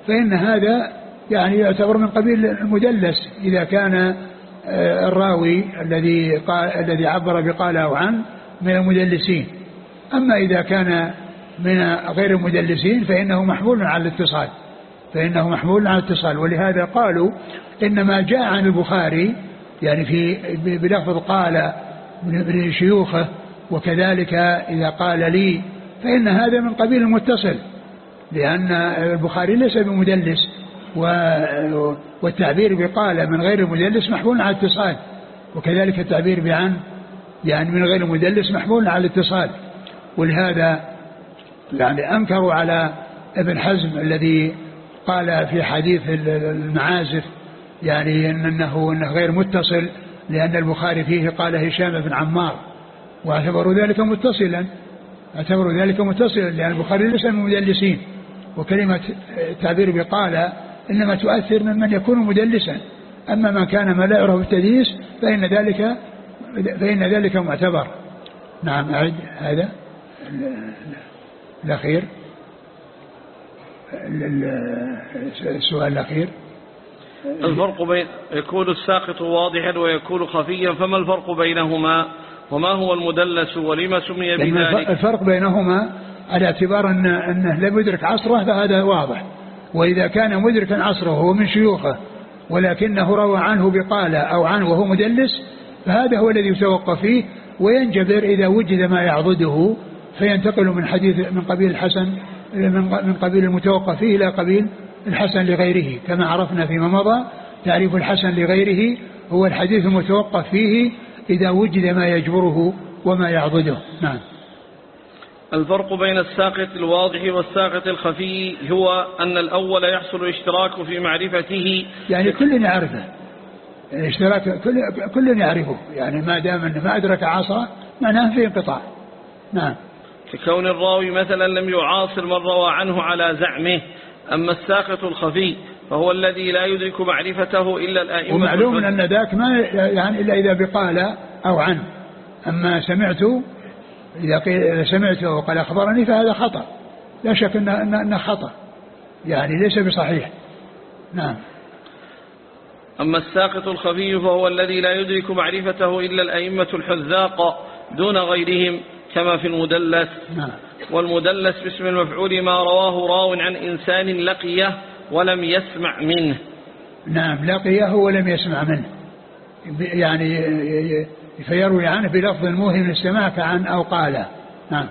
فإن هذا يعني يعتبر من قبيل المدلس إذا كان آه، الراوي الذي قال الذي عبر بقال أو عن من المدلسين أما إذا كان من غير المدلسين فإنه محمول على الاتصال. فإنه محمول على الاتصال ولهذا قالوا إنما جاء عن البخاري يعني في بلفظ قال من شيوخه وكذلك إذا قال لي فإن هذا من قبيل المتصل لأن البخاري ليس بمدلس والتعبير بقال من غير المدلس محمول على الاتصال وكذلك التعبير بعن يعني من غير المدلس محمول على الاتصال ولهذا يعني أنكروا على ابن حزم الذي قال في حديث المعازف يعني انه إنه غير متصل لأن البخاري فيه قال هشام بن عمار واعتبروا ذلك متصلا اعتبروا ذلك متصلا لأن البخاري ليس من المدلسين وكلمة التعبير بقال إنما تؤثر ممن يكون مدلسا. أما ما كان ما لا يعرف بالتدليس فإن ذلك فإن ذلك معتبر. نعم أعد هذا الأخير. السؤال الأخير. الفرق بين يكون الساقط واضحا ويكون خفيا فما الفرق بينهما؟ وما هو المدلس ولما سمي بذلك؟ الفرق بينهما على اعتبار أن أنه لم يدرك عصره فهذا واضح. وإذا كان مدركا عصره وهو من شيوخه ولكنه روى عنه بقالة أو عنه وهو مدلس فهذا هو الذي يتوقف فيه وينجبر إذا وجد ما يعضده فينتقل من حديث من قبيل الحسن من قبيل المتوقف فيه إلى قبيل الحسن لغيره. كما عرفنا فيما مضى تعريف الحسن لغيره هو الحديث المتوقف فيه إذا وجد ما يجبره وما يعضده. نعم. الفرق بين الساقط الواضح والساقط الخفي هو أن الأول يحصل الاشتراك في معرفته. يعني كل يعرفه. الاشتراك كل, كل يعرفه. يعني ما دام ما أدرك عصا معناه في انقطاع. نعم. ككون الراوي مثلا لم يعاصر من روى عنه على زعمه أما الساقط الخفي فهو الذي لا يدرك معرفته إلا الآئمة ومعلوم أن ذاك ما يعني إلا إذا بقال أو عن أما سمعت إذا قيل سمعته وقال أخبرني فهذا خطأ. لا شك أنه, أنه خطأ. يعني ليس بصحيح. نعم. أما الساقط الخفي فهو الذي لا يدرك معرفته إلا الأئمة الحذاق دون غيرهم كما في المدلس. نعم. والمدلس باسم المفعول ما رواه راو عن إنسان لقيه ولم يسمع منه. نعم لقيه ولم يسمع منه. يعني فيروي عنه بلفظ موهم السماع كعن أو قال. نعم.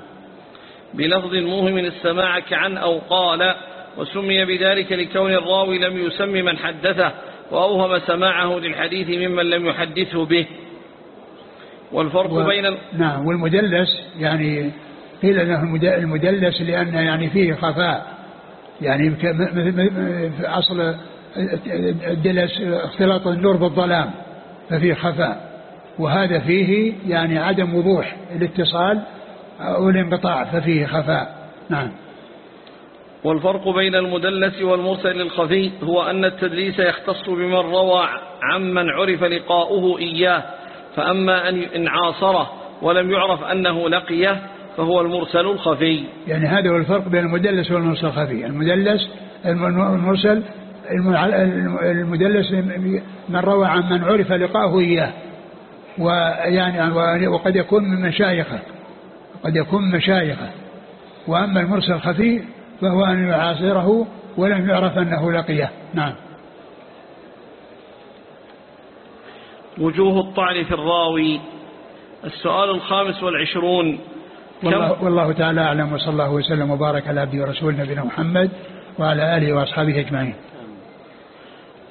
بلفظ موهم السماع كعن أو قال وسمي بذلك لكون الراوي لم يسم من حدثه وأوهم سماعه للحديث ممن لم يحدثه به. والفرق و... بين نعم والمدلس يعني قيل إنه المدلس لأن يعني فيه خفاء. يعني في أصل الدلس اختلاط النور بالظلام ففيه خفاء. وهذا فيه يعني عدم وضوح الاتصال والانقطاع ففيه خفاء. نعم. والفرق بين المدلس والمرسل الخفي هو أن التدليس يختص بمن روى عمن عرف لقاؤه إياه فأما أن عاصره ولم يعرف أنه لقيه فهو المرسل الخفي. يعني هذا هو الفرق بين المدلس والمرسل الخفي. المدلس المرسل المدلس من روى عن من عرف لقاءه إياه. ويعني وقد يكون من مشايخه. قد يكون من مشايخه. وأما المرسل الخفي فهو أن يعاصره ولم يعرف أنه لقيه. نعم. وجوه الطعن في الراوي السؤال الخامس والعشرون والله, والله تعالى أعلم وصلى الله وسلم وبارك على عبده ورسوله نبينا محمد وعلى آله وأصحابه أجمعين.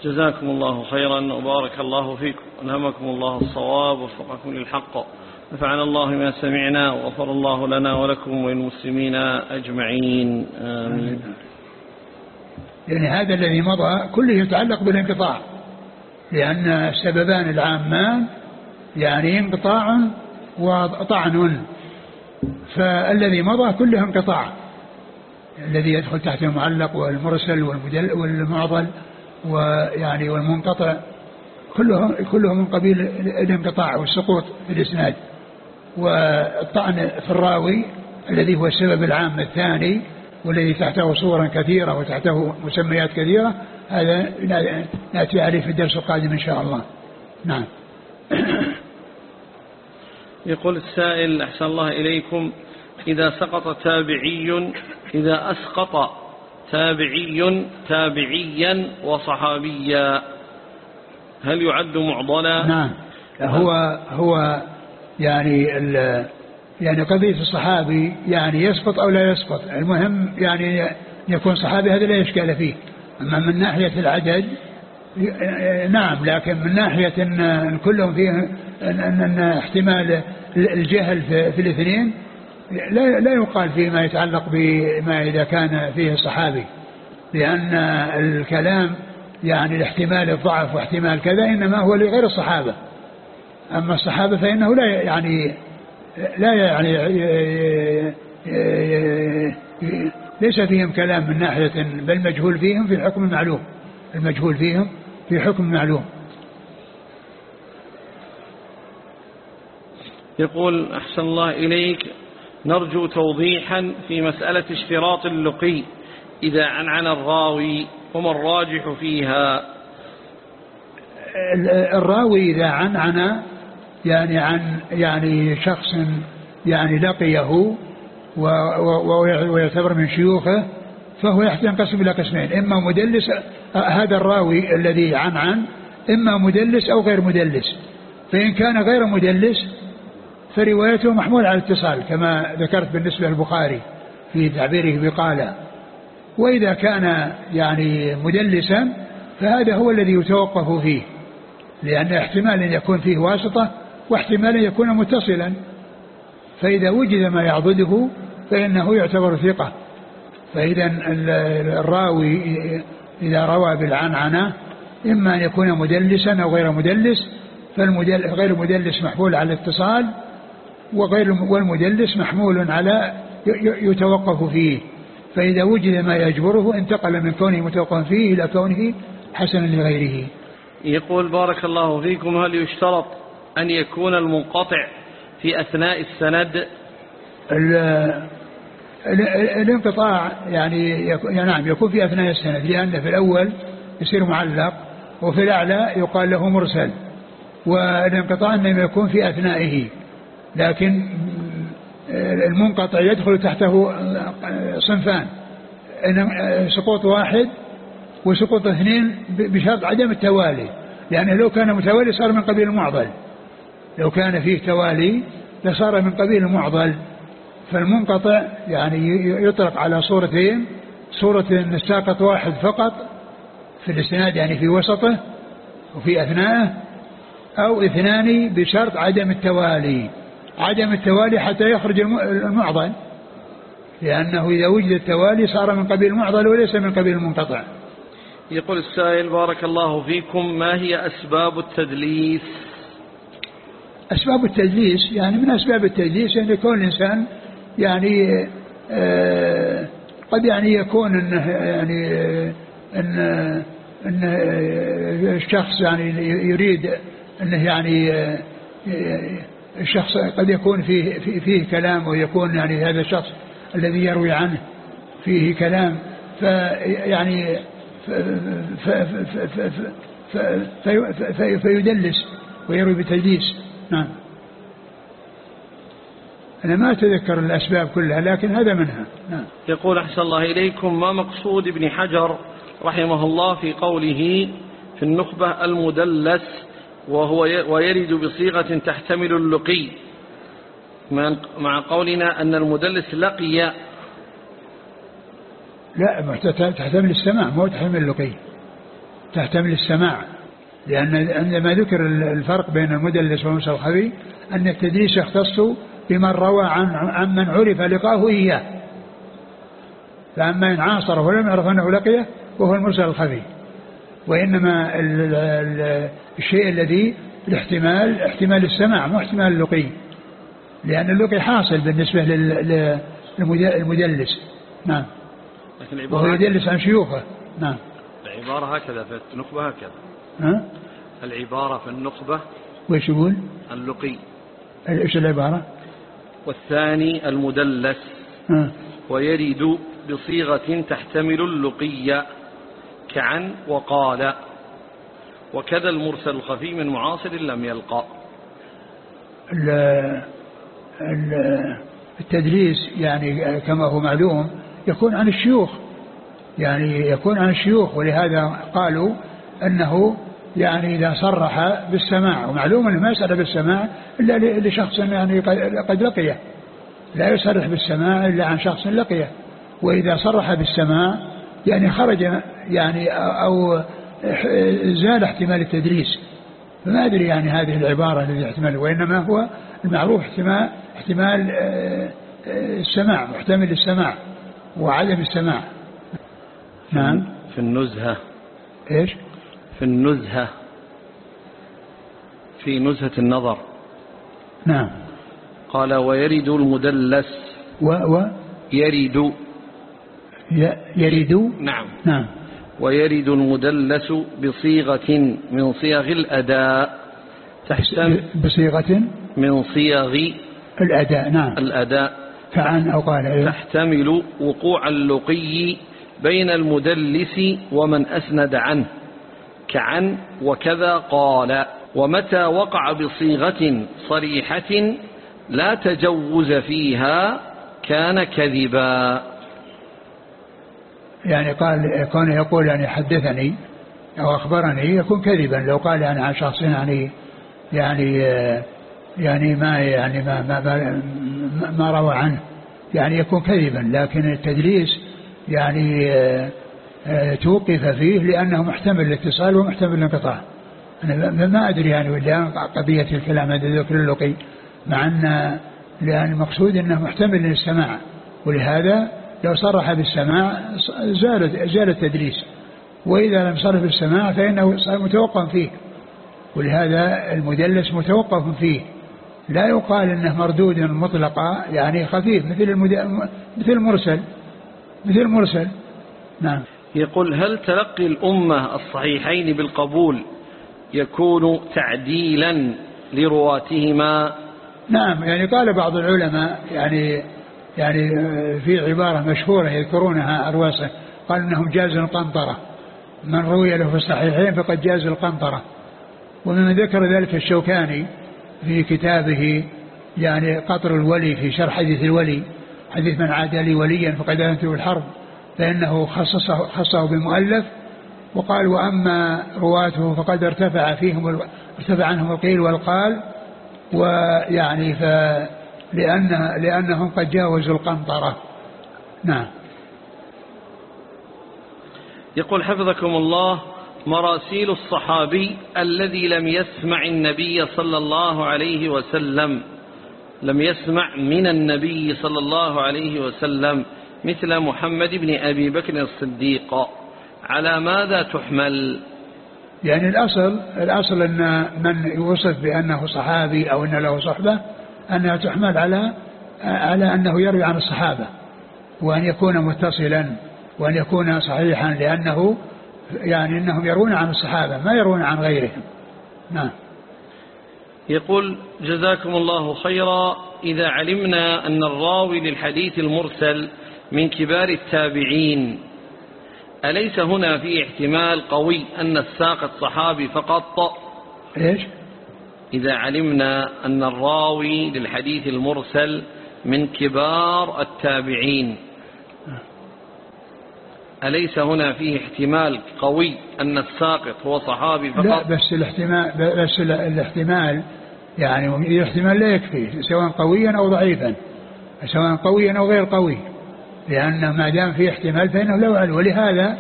جزاكم الله خيرا وبارك الله فيكم ألهمكم الله الصواب ووفقكم للحق نفعنا الله ما سمعنا وغفر الله لنا ولكم وللمسلمين أجمعين آمين. يعني هذا الذي مضى كله يتعلق بالانقطاع. لأن السببان العامان يعني انقطاع وطعن. فالذي مضى كله انقطاع الذي يدخل تحت المعلق والمرسل والمعضل ويعني والمنقطع. كله كله من قبيل الانقطاع والسقوط في الإسناد. والطعن في الراوي الذي هو السبب العام الثاني والذي تحته صورا كثيرة وتحته مسميات كثيرة هذا نأتي عليه في الدرس القادم إن شاء الله. نعم. يقول السائل أحسن الله إليكم. إذا سقط تابعي إذا أسقط تابعي تابعيا وصحابيا هل يعد معضلا؟ نعم. هو هو يعني يعني قضية الصحابي يعني يسقط أو لا يسقط. المهم يعني يكون صحابي هذا لا إشكال فيه. أما من ناحية العدد نعم لكن من ناحية أن كلهم فيه أن, احتمال الجهل في, في الاثنين لا, لا يقال فيما يتعلق بما إذا كان فيه صحابي لأن الكلام يعني الاحتمال الضعف واحتمال كذا إنما هو لغير الصحابة. أما الصحابة فإنه لا يعني لا يعني ليس فيهم كلام من ناحية بل مجهول فيهم في الحكم المعلوم المجهول فيهم في حكم معلوم. يقول أحسن الله إليك. نرجو توضيحا في مسألة اشتراط اللقي. إذا عنعن الراوي وما الراجح فيها؟ الراوي إذا عنعن يعني عن يعني شخص يعني لقيه ويعتبر من شيوخه فهو ينقسم إلى قسمين إما مدلس هذا الراوي الذي عنعن إما مدلس أو غير مدلس. فإن كان غير مدلس فروايته محمول على الاتصال كما ذكرت بالنسبة للبخاري في تعبيره بقال وإذا كان يعني مدلسا فهذا هو الذي يتوقف فيه لأن احتمال أن يكون فيه واسطة واحتمال أن يكون متصلا. فإذا وجد ما يعضده فإنه يعتبر ثقة. فإذا الراوي إذا روى بالعنعنة إما أن يكون مدلسا أو غير مدلس فالغير المدلس محمول على الاتصال وغير والمدلس محمول على يتوقف فيه. فإذا وجد ما يجبره انتقل من كونه متوقف فيه إلى كونه حسنا لغيره. يقول بارك الله فيكم. هل يشترط أن يكون المنقطع في أثناء السند الانقطاع يعني, يعني نعم يكون في أثناء السند لأن في الأول يصير معلق وفي الأعلى يقال له مرسل والانقطاع إنما يكون في أثنائه لكن المنقطع يدخل تحته صنفان سقوط واحد وسقوط اثنين بشرط عدم التوالي لأنه لو كان متوالي صار من قبيل المعضل لو كان فيه توالي لصار من قبيل المعضل. فالمنقطع يعني يطلق على صورتين صورة ساقط واحد فقط في الاسناد يعني في وسطه وفي أثنائه أو اثنان بشرط عدم التوالي. عدم التوالي حتى يخرج المعضل لأنه إذا وجد التوالي صار من قبيل المعضل وليس من قبيل المنقطع. يقول السائل بارك الله فيكم ما هي أسباب التدليس؟ أسباب التدليس يعني من أسباب التدليس أن يكون الإنسان يعني آه قد يعني يكون انه يعني ان ان الشخص يعني يريد انه يعني الشخص قد يكون فيه فيه كلام ويكون يعني هذا الشخص الذي يروي عنه فيه كلام فيعني فيدلس ويروي بتدليس نعم أنا ما أتذكر الأسباب كلها لكن هذا منها. نعم. يقول أحسن الله إليكم ما مقصود ابن حجر رحمه الله في قوله في النخبة المدلس وهو ويرد بصيغة تحتمل اللقي مع قولنا أن المدلس لقي. لا تحتمل السماع مو تحتمل اللقي تحتمل السماع. لأن عندما ذكر الفرق بين المدلس والمرسل الخفي أن التدليس يختص بمن روى عن عن من عرف لقاه إياه فأما إن عاصره ولم يعرف أنه لقيه وهو المرسل الخفي. وإنما الشيء الذي الاحتمال احتمال السماع مو احتمال اللقي. لأن اللقي حاصل بالنسبة للمدلس نعم. وهو يدلس عن شيوخه. نعم. العبارة هكذا في النخبة هكذا. ها؟ العبارة في النخبة وش يقول؟ اللقي. إيش العبارة؟ والثاني المدلس؟ ويرد بصيغة تحتمل اللقي كعن وقال. وكذا المرسل الخفي من معاصر لم يلقى. التدليس يعني كما هو معلوم يكون عن الشيوخ. يعني يكون عن الشيوخ ولهذا قالوا أنه يعني إذا صرح بالسماع ومعلوم أنه ما يصرح بالسماع إلا لشخص يعني قد لقيه. لا يصرح بالسماع إلا عن شخص لقيه. وإذا صرح بالسماع يعني خرج يعني أو زال احتمال التدريس. فما أدري يعني هذه العبارة التي احتمال وإنما هو المعروف احتمال احتمال آه، آه، السماع محتمل السماع وعدم السماع. نعم. في النزهة. إيش؟ في النزهة في نزهة النظر. نعم. قال ويرد المدلس. و, و. يرد. يرد. نعم. نعم. ويرد المدلس بصيغة من صيغ الأداء. تحتمل بصيغة. من صيغ الأداء. نعم. الأداء. كعن أو قال. أيوه تحتمل وقوع اللقي بين المدلس ومن أسند عنه. كعن وكذا قال ومتى وقع بصيغة صريحة لا تجوز فيها كان كذبا. يعني قال كون يقول يعني حدثني أو أخبرني يكون كذبا لو قال يعني عن شخص يعني يعني يعني ما يعني ما ما, ما, ما روى عنه يعني يكون كذبا. لكن التدليس يعني توقف فيه لأنه محتمل الاتصال ومحتمل الانقطاع. أنا ما أدري يعني ولا قضية الكلام هذا ذكر اللقي مع أن لأن المقصود أنه محتمل للسماع. ولهذا لو صرح بالسماع زال زال التدليس وإذا لم صرح بالسماع فإنه صار متوقف فيه. ولهذا المدلس متوقف فيه. لا يقال إنه مردود مطلقا يعني خفيف مثل. مثل المرسل. مثل المرسل. نعم. يقول هل تلقي الأمة الصحيحين بالقبول يكون تعديلا لرواتهما؟ نعم يعني قال بعض العلماء يعني يعني في عبارة مشهورة يذكرونها أرواسة قال إنهم جاز القنطرة. من روي له في الصحيحين فقد جاز القنطرة. ومن ذكر ذلك الشوكاني في كتابه يعني قطر الولي في شرح حديث الولي حديث من عاد لي وليا فقد أنته الحرب فإنه خصصه, خصه بمؤلف وقال وأما رواته فقد ارتفع فيهم ارتفع عنهم القيل والقال ويعني ف لأن لأنهم قد جاوزوا القنطرة. نعم. يقول حفظكم الله مراسيل الصحابي الذي لم يسمع النبي صلى الله عليه وسلم لم يسمع من النبي صلى الله عليه وسلم مثل محمد بن أبي بكر الصديق. على ماذا تحمل؟ يعني الأصل الأصل أن من يوصف بأنه صحابي أو أن له صحبة أنها تحمل على على أنه يروي عن الصحابة وأن يكون متصلا وأن يكون صحيحا لأنه يعني أنهم يرون عن الصحابة ما يرون عن غيرهم. نعم. يقول جزاكم الله خيرا إذا علمنا أن الراوي للحديث المرسل من كبار التابعين. أليس هنا في احتمال قوي أن الساقط صحابي فقط؟ إيش؟ إذا علمنا أن الراوي للحديث المرسل من كبار التابعين. أليس هنا فيه احتمال قوي أن الساقط هو صحابي فقط؟ لا بس الاحتمال بس الاحتمال يعني الاحتمال لا يكفي سواء قويا أو ضعيفا سواء قويا أو غير قوي. لأن ما دام في احتمال فإنه لا يعلم ولهذا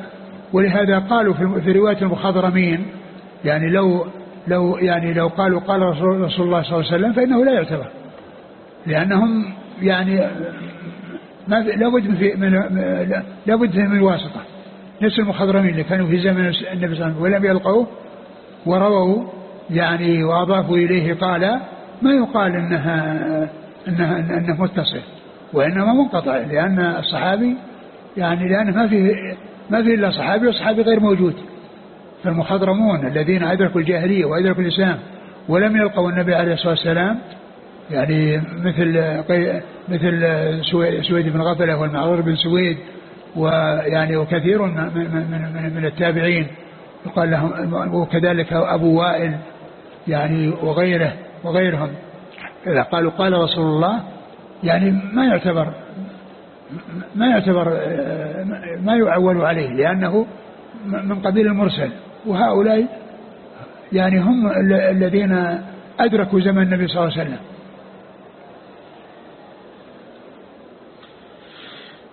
ولهذا قالوا في رواية المخضرمين يعني لو لو يعني لو قالوا قال رسول الله صلى الله عليه وسلم فإنه لا يعتبر. لأنهم يعني ما لابد من, من لابد من الواسطة نفس المخضرمين اللي كانوا في زمن النبي صلى الله عليه وسلم ولم يلقوه ورووا يعني وأضافوا إليه قال ما يقال إنها إنها إنه متصل. وإنما منقطع لأن الصحابي يعني لأنه ما في ما في إلا صحابي وصحابي غير موجود. فالمخضرمون الذين أدركوا الجاهلية وأدركوا الإسلام ولم يلقوا النبي عليه الصلاة والسلام يعني مثل مثل سويد بن غفلة والمعرور بن سويد ويعني وكثير من, من, من التابعين. يقال لهم وكذلك أبو وائل يعني وغيره وغيرهم. إذا قالوا قال رسول الله يعني ما يعتبر ما يعتبر ما يعول عليه لأنه من قبيل المرسل. وهؤلاء يعني هم الذين أدركوا زمن النبي صلى الله عليه وسلم.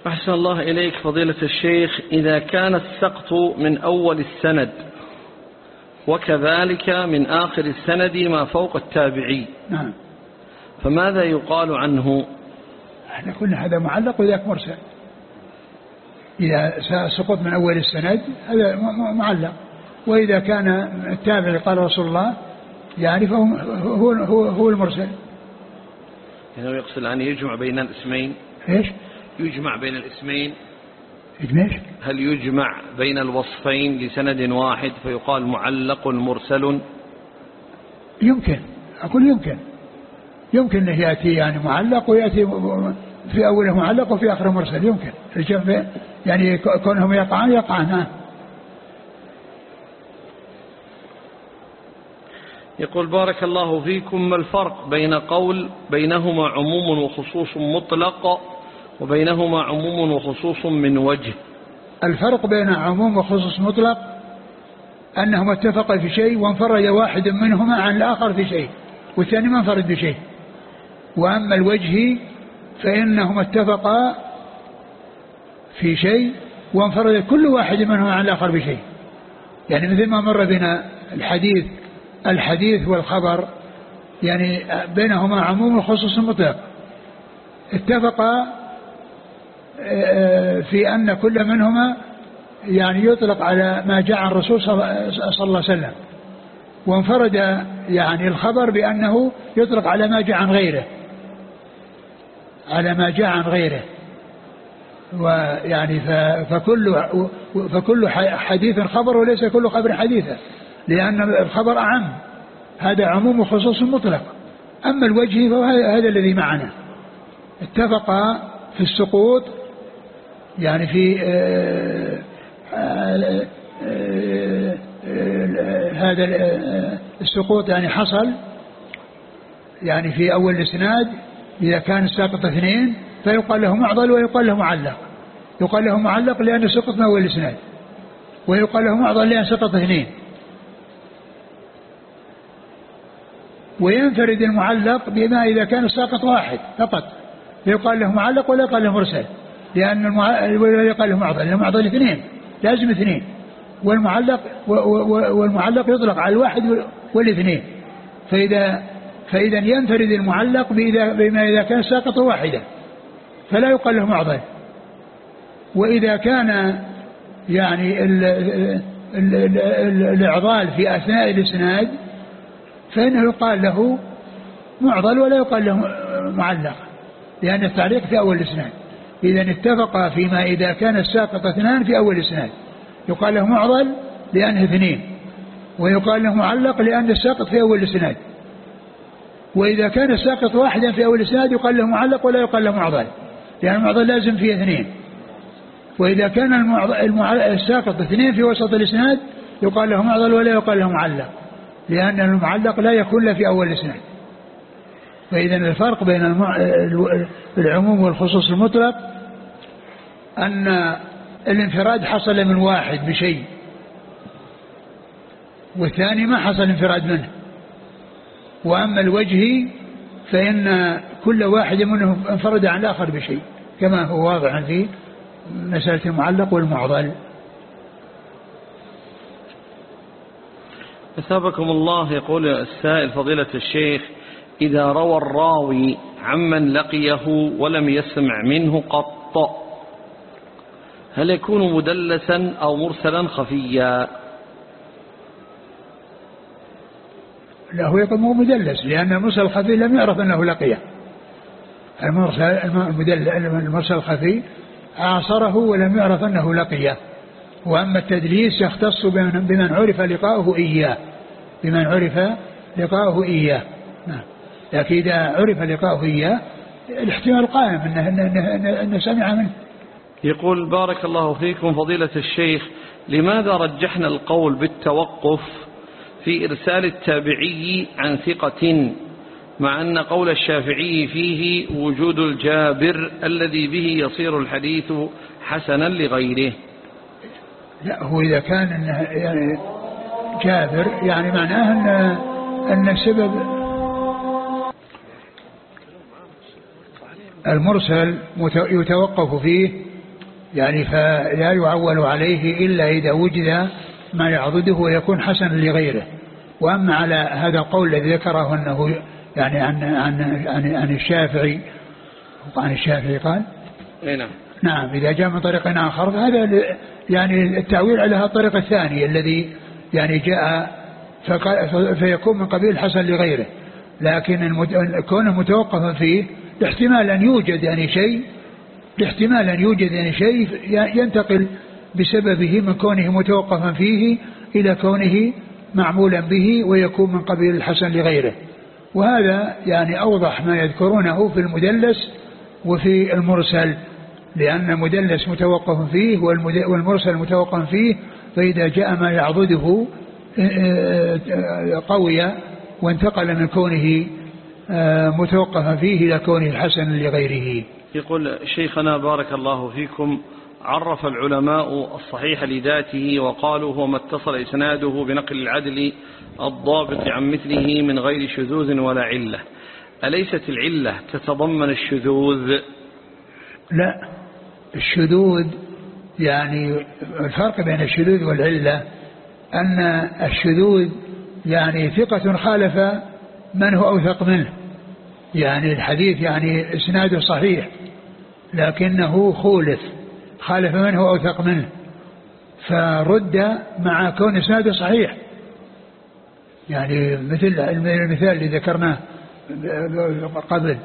أحسن الله إليك فضيلة الشيخ. إذا كان السقط من أول السند وكذلك من آخر السند ما فوق التابعي. نعم. فماذا يقال عنه؟ إحنا قلنا هذا معلق وذاك مرسل. إذا سقط من أول السند هذا معلق. وإذا كان التابع قال رسول الله يعني فهو هو هو, هو المرسل. يعني يقصد أن يجمع بين الاسمين. إيش؟ يجمع بين الاسمين. إيش؟ هل يجمع بين الوصفين لسند واحد فيقال معلق مرسل؟ يمكن. أقول يمكن. يمكن أنه يأتي يعني معلق ويأتي في أوله معلق وفي آخره مرسل يمكن. الجمع يعني كونهم يقعان يقعان يقول بارك الله فيكم ما الفرق بين قول بينهما عموم وخصوص مطلق وبينهما عموم وخصوص من وجه؟ الفرق بين عموم وخصوص مطلق أنهما اتفقا في شيء وانفرد واحد منهما عن الآخر في شيء والثاني ما انفرد بشيء وأما الوجه فإنهما اتفقا في شيء وانفرد كل واحد منهما عن الآخر بشيء يعني مثل ما مر بنا الحديث الحديث والخبر يعني بينهما عموم وخصوص مطلق. اتفقا آه، في أن كل منهما يعني يطلق على ما جاء عن الرسول صلى الله عليه وسلم. وانفرد يعني الخبر بأنه يطلق على ما جاء عن غيره. على ما جاء عن غيره. ويعني فكل فكل حديث خبر وليس كل خبر حديثا لأن الخبر أعم. هذا عموم وخصوص مطلق. أما الوجه فهو هذا الذي معنا. اتفق في السقوط يعني في آه، آه، آه، هذا السقوط يعني حصل يعني في أول الإسناد إذا كان الساقط اثنين فيقال له معضل ويقال له معلق. يقال له معلق لأنه سقط من أول الإسناد. ويقال له معضل لأن سقط اثنين. وينفرد المعلق بما إذا كان الساقط واحد فقط. يقال له معلق ولا يقال له مرسل. لأن ولا يقال له معضل لأن معضل اثنين لازم اثنين. والمعلق والمعلق يطلق على الواحد والاثنين. فإذا فإذا ينفرد المعلق بما إذا كان ساقط واحدا فلا يقال له معضل وإذا كان يعني الإعضال في أثناء الإسناد فإنه يقال له معضل ولا يقال له معلق لأن التعليق في أول الإسناد. إذا اتفق فيما إذا كان الساقط اثنان في أول الإسناد. يقال له معضل لأنه اثنين ويقال له معلق لأن الساقط في أول الإسناد. وإذا كان الساقط واحدا في أول الإسناد يقال له معلق ولا يقال له معضل لأن المعضل لازم فيه اثنين. وإذا كان الساقط اثنين في وسط الإسناد يقال له معضل ولا يقال له معلق لأن المعلق لا يكون في أول الإسناد. فإذا الفرق بين العموم والخصوص المطلق أن الانفراد حصل من واحد بشيء والثاني ما حصل انفراد منه. وأما الوجه فإن كل واحد منهم انفرد عن الآخر بشيء كما هو واضح في مسألة المعلق والمعضل. أثابكم الله يقول السائل فضيلة الشيخ إذا روى الراوي عمن لقيه ولم يسمع منه قط هل يكون مدلسا أو مرسلا خفيا؟ لا هو يكون مدلس لأن المرسل الخفي لم يعرف أنه لقيه. المرسل المرسل الخفي عاصره ولم يعرف أنه لقيه. وأما التدليس يختص بمن عرف لقاؤه إياه بمن عرف لقاؤه إياه. نعم. لكن إذا عرف لقاؤه إياه الاحتمال قائم أنه, إنه, إنه, إنه سمع منه. يقول بارك الله فيكم فضيلة الشيخ لماذا رجحنا القول بالتوقف؟ في إرسال التابعي عن ثقة مع أن قول الشافعي فيه وجود الجابر الذي به يصير الحديث حسنا لغيره. لا هو إذا كان إنه يعني جابر يعني معناه أن أن السبب المرسل يتوقف فيه يعني فلا يعول عليه إلا إذا وجد ما يعضده ويكون حسنا لغيره. وأما على هذا القول الذي ذكره أنه يعني عن عن عن, عن الشافعي عن الشافعي قال نعم. نعم إذا جاء من طريق آخر فهذا يعني التعويل على هذا الطريق الثاني الذي يعني جاء فيكون من قبيل حسن لغيره. لكن كونه متوقفا فيه احتمال أن يوجد يعني شيء احتمال أن يوجد يعني شيء ينتقل بسببه من كونه متوقفا فيه إلى كونه معمولا به ويكون من قبيل الحسن لغيره. وهذا يعني أوضح ما يذكرونه في المدلس وفي المرسل لأن المدلس متوقف فيه والمرسل متوقف فيه فإذا جاء ما يعضده آه، آه، قوي وانتقل من كونه آه، متوقفا فيه إلى كونه الحسن لغيره. يقول شيخنا بارك الله فيكم عرف العلماء الصحيح لذاته وقالوا هو ما اتصل إسناده بنقل العدل الضابط عن مثله من غير شذوذ ولا علة. أليست العلة تتضمن الشذوذ؟ لا. الشذوذ يعني الفرق بين الشذوذ والعلة أن الشذوذ يعني ثقة خالف من هو أوثق منه. يعني الحديث يعني إسناده صحيح لكنه خولف. خالف من هو أوثق منه؟ فرد مع كون إسناده صحيح. يعني مثل المثال اللي ذكرناه قبل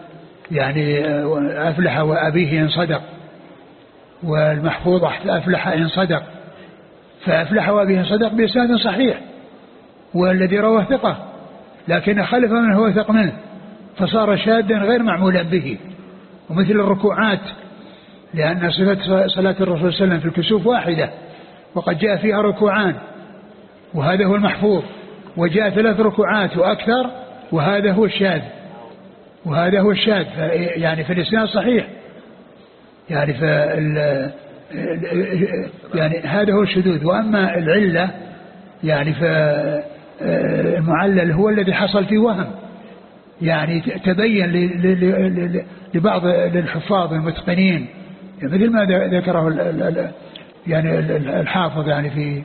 يعني أفلح وأبيه إن صدق والمحفوظ أفلح إن صدق. فأفلح وأبيه إن صدق بإسناد صحيح والذي رواه ثقة. لكن خلف من هو ثق منه فصار شادا غير معمولا به. ومثل الركوعات لأن صفة صلاة الرسول صلى الله عليه وسلم في الكسوف واحدة وقد جاء فيها ركوعان وهذا هو المحفوظ وجاء ثلاث ركوعات وأكثر وهذا هو الشاذ وهذا هو الشاذ يعني في الإسناد صحيح يعني فال يعني هذا هو الشذوذ. وأما العلة يعني فالمعلل هو الذي حصل في وهم يعني تبين لبعض الحفاظ المتقنين مثل ما ذكره يعني الحافظ يعني في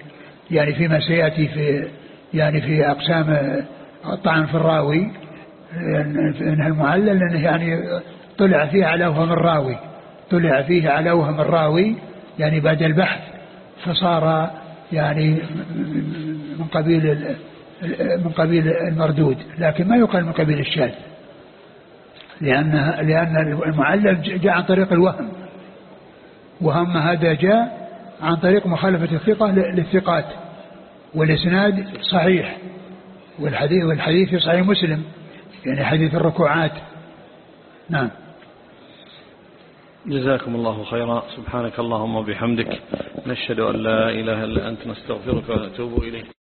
يعني فيما سيأتي في يعني في أقسام الطعن في الراوي إنها المعلل لأنه يعني طلع فيه على وهم الراوي. طلع فيه على وهم الراوي يعني بعد البحث فصار يعني من قبيل من قبيل المردود لكن ما يقال من قبيل الشاذ. لأن لأن المعلل جاء عن طريق الوهم. وهم هذا جاء عن طريق مخالفة الثقة للثقات والإسناد صحيح والحديث والحديث في صحيح مسلم يعني حديث الركوعات. نعم. جزاكم الله خيرا. سبحانك اللهم وبحمدك. نشهد أن لا إله إلا أنت نستغفرك ونتوب إليك.